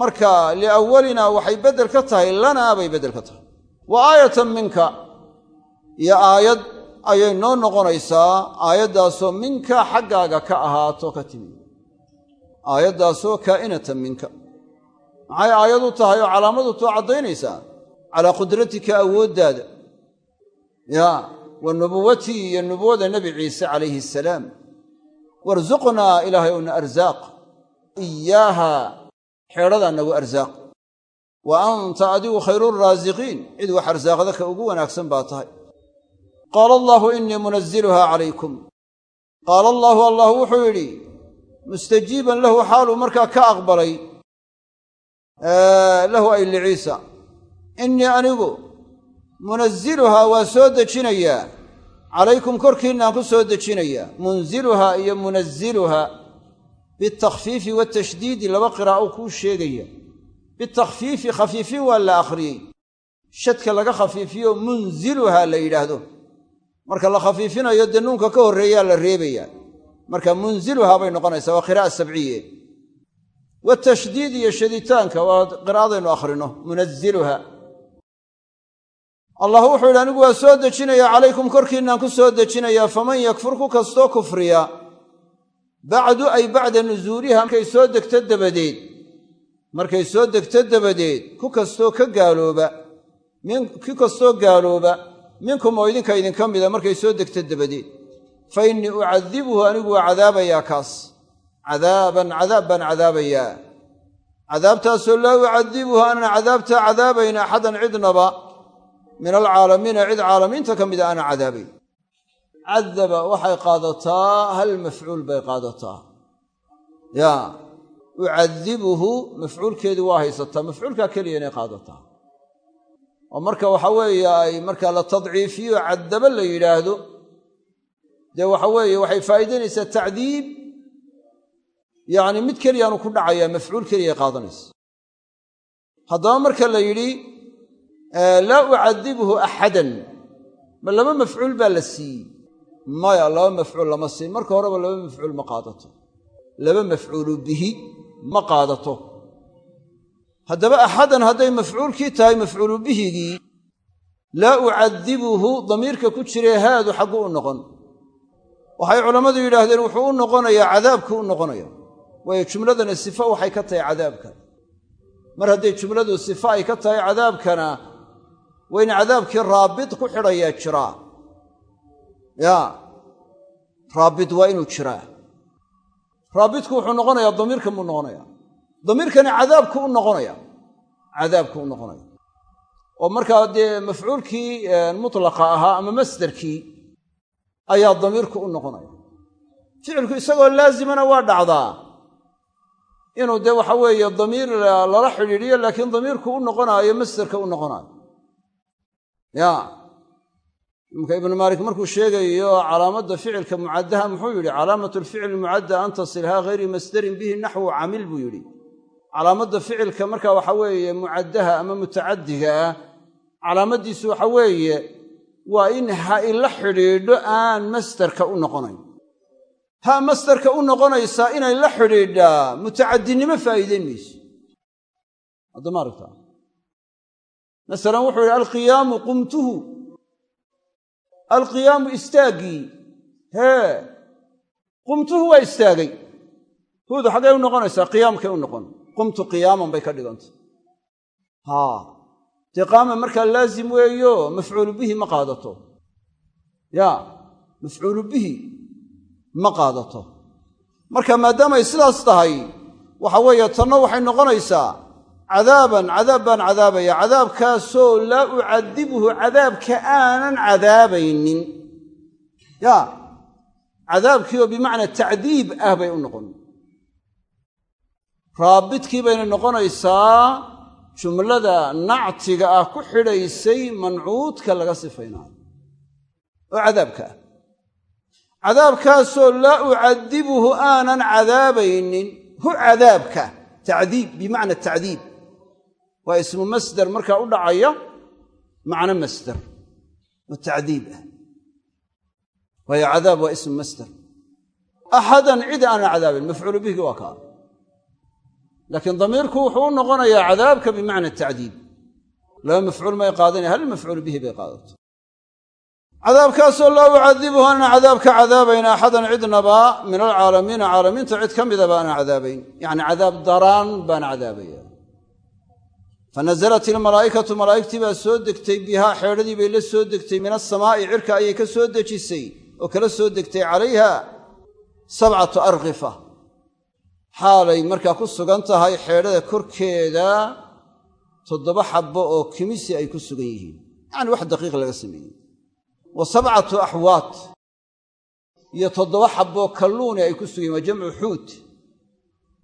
Marka liawalina waxay beddel ka tahay lanaa bay beddel ka tahay. Wa aayatan minka iyo aayad ayay noo noqonaysaa aayaddaasoo minka xaggaaga ka ahaato ka timi. Aayaddaasoo kaa'inatan minka. Maxay aayad u tahay oo calaamadu too caddaynaysaa? Calaa qudratika awooddaada. Yaa wa nubuwatii iyo nubuwada nebi ciise calayhi asalaam warsuqnaa ilaahay owna arsaaq iyaaha xeedhadaa nagu arsaaq wa anta adigu khayruuraasiqiin cid wax arsaaqda ka ugu wanaagsan baa tahay. Qaala allaahu innii munaziluhaa calaykum. Qaala allaahu allah wuxuu yidhi mustajiiban lahu xaaluu markaa ka aqbalay lahu ay liciisa. Innii anigu munaziluhaa waa soo dejinayaa calaykum korkiinnaan ku soo dejinayaa munziluhaa iyo munaziluhaa bitakfiifi watashdiidi laba qiraa'o kuu sheegaya bitakfiifi khafiifin waa la akhriyey shadka laga khafiifiyo munziluhaa la yidhaahdo marka la khafiifinayo dee nuunka ka horreeyaa la reebayaa marka munziluhaa bay noqonaysaa waa qiraa'a sabciye watashdiid iyo shaditaanka waa qiraa'adaynu akhrino munaziluha allah wuxuu yidhi anigu waa soo dejinayaa calaykum korkiinnaan ku soo dejinayaa faman yakfur ku kastoo kufriya bacdu ay bacda nusuuliha markay soo degto dabadeed markay soo degto dabadeed ku kastoo ka gaalooba ku kastoo gaalooba minkum oo idinka idinka mida markay soo degto dabadeed. Fa innii ucadibuhu anigu waa cadaabayaa kaas. Cadaaban cadaab baan cadaabayaa. Cadaabtaasoo laa ucadibuhu aanan cadaabtaa cadaabayn axadan cidnaba min alcaalamiina cid caalamiinta ka mida aanan cadaabayn cadaba waxay qaadataa hal mafcuul bay qaadataa yaa ucadibuhu mafcuulkeedu waa haysataa mafcuulkaa keliya inay qaadataa oo marka waxa weeye ay marka la tadciifiyo cadaba la yidhaahdo dee waxa weeye waxay faa'iidaynaysaa tacdiib yacni mid keliyaanu ku dhacayaa mafcuul keliyay qaadanaysa haddaba marka la yidhi laa ucadibhu axadan. Ma laba mafcuul baa la siiyey. Maya laba mafcuul lama siin marka horeba laba mafcuul ma qaadato. Laba mafcuulu bihi ma qaadato. Haddaba axadan hadday mafcuulkii tahay mafcuulu bihigii laa ucadibuhu damiirka ku jiree haadu xaggu u noqon. Waxay culammadu yidhaahdeen wuxuu u noqonayaa cadaabku u noqonaya. Waayo jumladana sifo waxay ka tahay cadaabka. Mar hadday jumladu sifo ay ka tahay cadaabkana waa in cadaabkii raabid ku xidhayaa jiraa yaa raabid waa inuu jiraa raabidku wuxuu noqonayaa damiirkan buu noqonaya. Damiirkani cadaabku u noqonaya. Cadaabku u noqonaya. Oo markaa dee mafcuulkii mutlaqa ahaa ama masderkii ayaa damiirku u noqonaya. Ficilku isagoo laazimana waa dhacdaa. Inuu dee waxa weeye damiir lala xidhiidhiyo laakiin damiirku u noqonaayo masderka u noqonaayo ya. Imka ibnu maalik markuu sheegayo calaamadda ficilka mucaddaha muxuu yidhi calaamatu lficli mucadda an tasilhaa hayri masderin bihi naxwu camil buu yidhi. Calaamadda ficilka marka waxa weeye mucaddaha ama mutacaddiga ah calaamaddiisu waxa weeye waa in ha ila xidhiidho aan masderka u noqonayn. Ha masderka u noqonaysaa inay la xidhiidhaa mutacadinimo faa'iidayn mayso masalan wuxuu yidhi alqiyaamu qumtuhu. Alqiyaamu istaaggii hee qumtuhu waa istaagay. Huudu xaggay u noqonaysaa qiyaamkay u noqon. Qumtu qiyaaman bay ka dhigantay haa dee qaama markaa laazim weeyo mafcuulu bihi ma qaadato. Ya mafcuulu bihi ma qaadato. Marka maadaamay sidaas tahay waxa weeye tanna waxay noqonaysaa cadaaban cadaab baan cadaabaya. Cadaabkaasoo laa ucadibhu cadaabka aanan cadaabaynin. Ya cadaabkii oo bimacnaa tacdiib ah bay u noqon. Raabidkii bayna noqonaysaa jumlada nactiga ah ku xidhaysay mancuudka laga sifaynaayo oo cadaabka. Ah cadaabkaasoo laa ucadibuhu aanan cadaabaynin. Hu cadaabka. Tacdiib bimacna tacdiib waa ismu masder markaa u dhacaya macno masder oo tacdiib ah. Waayo cadaab waa ismu masder axadan cid aanan cadaabayn mafcuulu bihigi waa kaa laakiin damiirku wuxuu u noqonayaa cadaabka bimacna tacdiib. Laba mafcuul may qaadanaya hal mafcuul bihi bay qaadato. Cadaabkaasoo laa ucadibuhu aanan cadaabka cadaabayn axadan cidnaba min alcaalamiina caalamiinta cid ka midaba aanan cadaabayn yacni cadaab daraan baan cadaabaya fanazalat ilmalaa'ikatu malaa'igtii baa soo degtay bihaa xeedhadii bay la soo degtay min asamaa'i cirka ayay ka soo dejisay oo kala soo degtay calayha sabcatu arkifa xaalay markaa ku sugan tahay xeedhada korkeeda toddoba xabbo oo kimisi ay ku sugan yihiin yacni wax daqiiq laga sameeyey wa sabcatu axwaat iyo toddoba xabboo kalluuni ay ku sugan yihiin waa jamcu xuut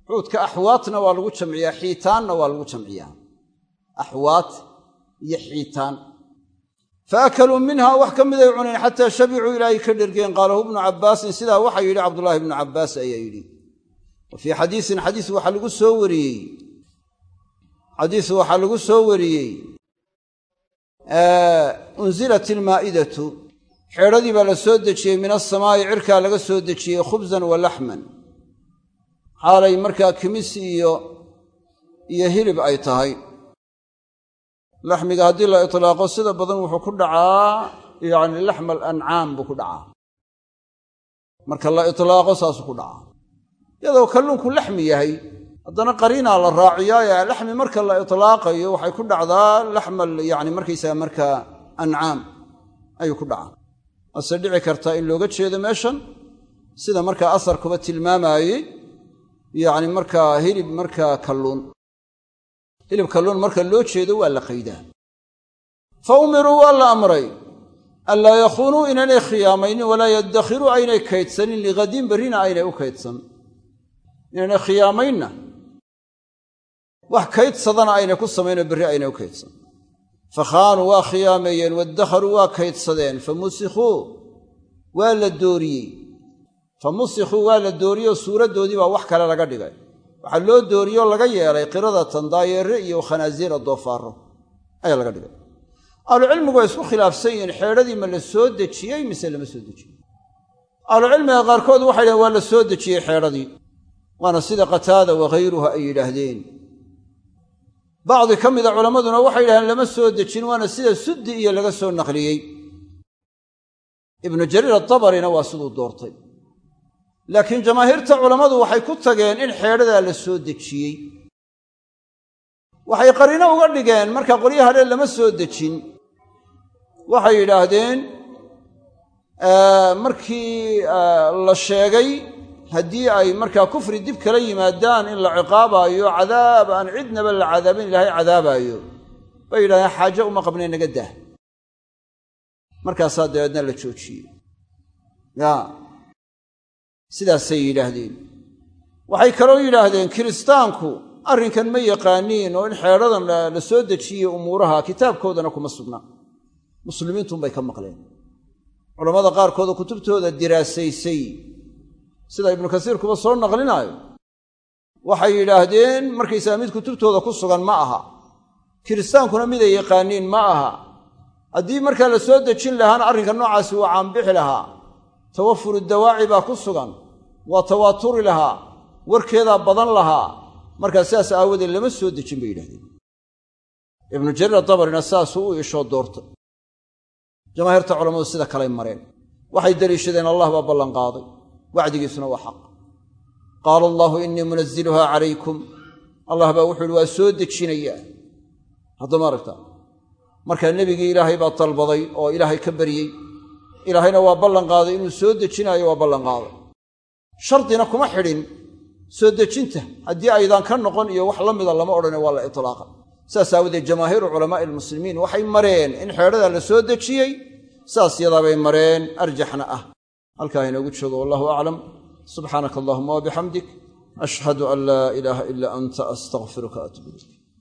xuutka axwaatna waa lagu jamciyaa xiitaanna waa lagu jamciyaa axwaat iyo xiitaan fa akaluu minha wax ka miday cuneen xataa shabicuu ilaahay ka dhergeen qaalahu ibnu cabbaasin sidaa waxaa yidhi cabdullaahi ibnu cabbaas ayaa yidhi wa fii xadiisin xadiis waxaa lagu soo wariyey xadiis waxaa lagu soo wariyey unzilat ilmaa'idatu xeedhadii baa la soo dejiyey min asamaa'i cirkaa laga soo dejiyey khubsan wa laxman xaalay markaa kimis iyo hilib ay tahay laxmiga haddii la itlaaqo sida badan wuxuu ku dhacaa yacni laxma alancaam buu ku dhacaa. Marka la itlaaqo saasuu ku dhacaa. Iyadoo kalluunku laxmi yahay haddana qariinaa la raaciyaaye laxmi marka la itlaaqayo waxay ku dhacdaa laxma yani markaysaga markaa ancaam ayuu ku dhacaa. Waase dhici kartaa in looga jeedo meeshan sida markaa asarkuba tilmaamaayey yacni markaa hilib markaa kalluun hilib kalluun marka loo jeedo waa la qaydaa. Fa umiruu waa la amray. Anlaa yakuunuu inaynay khiyaamaynin walaa yaddakhiruu aynay kaydsanin lighadiin berrina aynay u kaydsan. Inaynay khiyaamaynna wax kaydsadana aynay ku samaynoo berri aynay u kaydsan. Fa khaanuu waa khiyaameeyeen waddakharuu waa kaydsadeen fa musikhuu waa la dooriyey. Fa musikhuu waa la dooriyoo suuraddoodii baa wax kale laga dhigay waxaa loo dooriyoo laga yeelay qiradatan daayeere iyo khanaasiira doofaaro ayaa laga dhigay. Ahlucilmigu waa isku khilaafsan yihiin xeedhadii ma la soo dejiyey mise lama soo dejiyey ahlucilmiga qaarkood waxay dhaheen waa la soo dejiyey xeedhadii waana sida qataada waghayruha ay yidhaahdeen. Bacdi ka mida culammaduna waxay yidhahdeen lama soo dejin waana sida suddi iyo laga soo naqliyey. Ibnu jariir atabarina waa siduu doortay laakiin jamaahiirta culammadu waxay ku tageen in xeedhadaa la soo dejiyey. Waxay qariino uga dhigeen marka qolyaha dhan lama soo dejin. Waxay yidhaahdeen markii la sheegay haddii ay markaa kufri dib kala yimaadaan in la ciqaabaayo cadaab aan cidnaba la cadaabin ilaahay cadaabaayo. Bay yidhahdeen xaaje uma qabnee naga dah. Markaasaa dabeedna la joojiyey sidaasay yidhaahdeen. Waxay kaloo yidhaahdeen kiristaanku arrinkan ma yaqaaniin oo in xeedhadan la soo dejiyey umuuraha kitaabkoodana kuma sugna. Muslimiintunbay ka maqleen. Culammada qaarkoodoo kutubtooda diraasaysay. Sida ibnu kasiir kuba soo naqlinaayo waxay yidhaahdeen markaysaa mid kutubtooda ku sugan ma aha. Kiristaankuna miday yaqaaniin ma aha. Haddii markaa la soo dejin lahaana arrinka noocaasi waa caanbixi lahaa. Tawafuru dawaaci baa ku sugan waa tawaaturi lahaa warkeedaa badan lahaa. Markaa sidaas aawadeed lama soo dejin bay yidhahdeen ibnu jariir adabarina saasuu u ishoo doortay. Jamaahiirta culammadu sida kalay mareen. Waxay deliishadeen allah baa ballanqaaday. Wacdigiisuna waa xaq. Qaala allaahu innii munaziluhaa calaykum. Allah baa wuxuu ihi waa soo dejinayaa haddama aragta markaa nebigii ilaahay baa dalbaday oo ilaahay ka baryey ilaahayna waa ballanqaaday inuu soo dejinaayo waa ballanqaaday shardina kuma xidhin soo dejinta haddii aydaan ka noqon iyo wax la mida lama odhane waa la itlaaqa saas aawadeed jamaahiiru culamaa'i almuslimiin waxay mareen in xeedhadaa la soo dejiyey saas yadaabay mareen arjaxna ah. Halkaa inoogu joogo wallahu aclam. Subxaanaka allahuma wabixamdik ashhadu an laa ilaaha ilaa anta astaqfiruka atub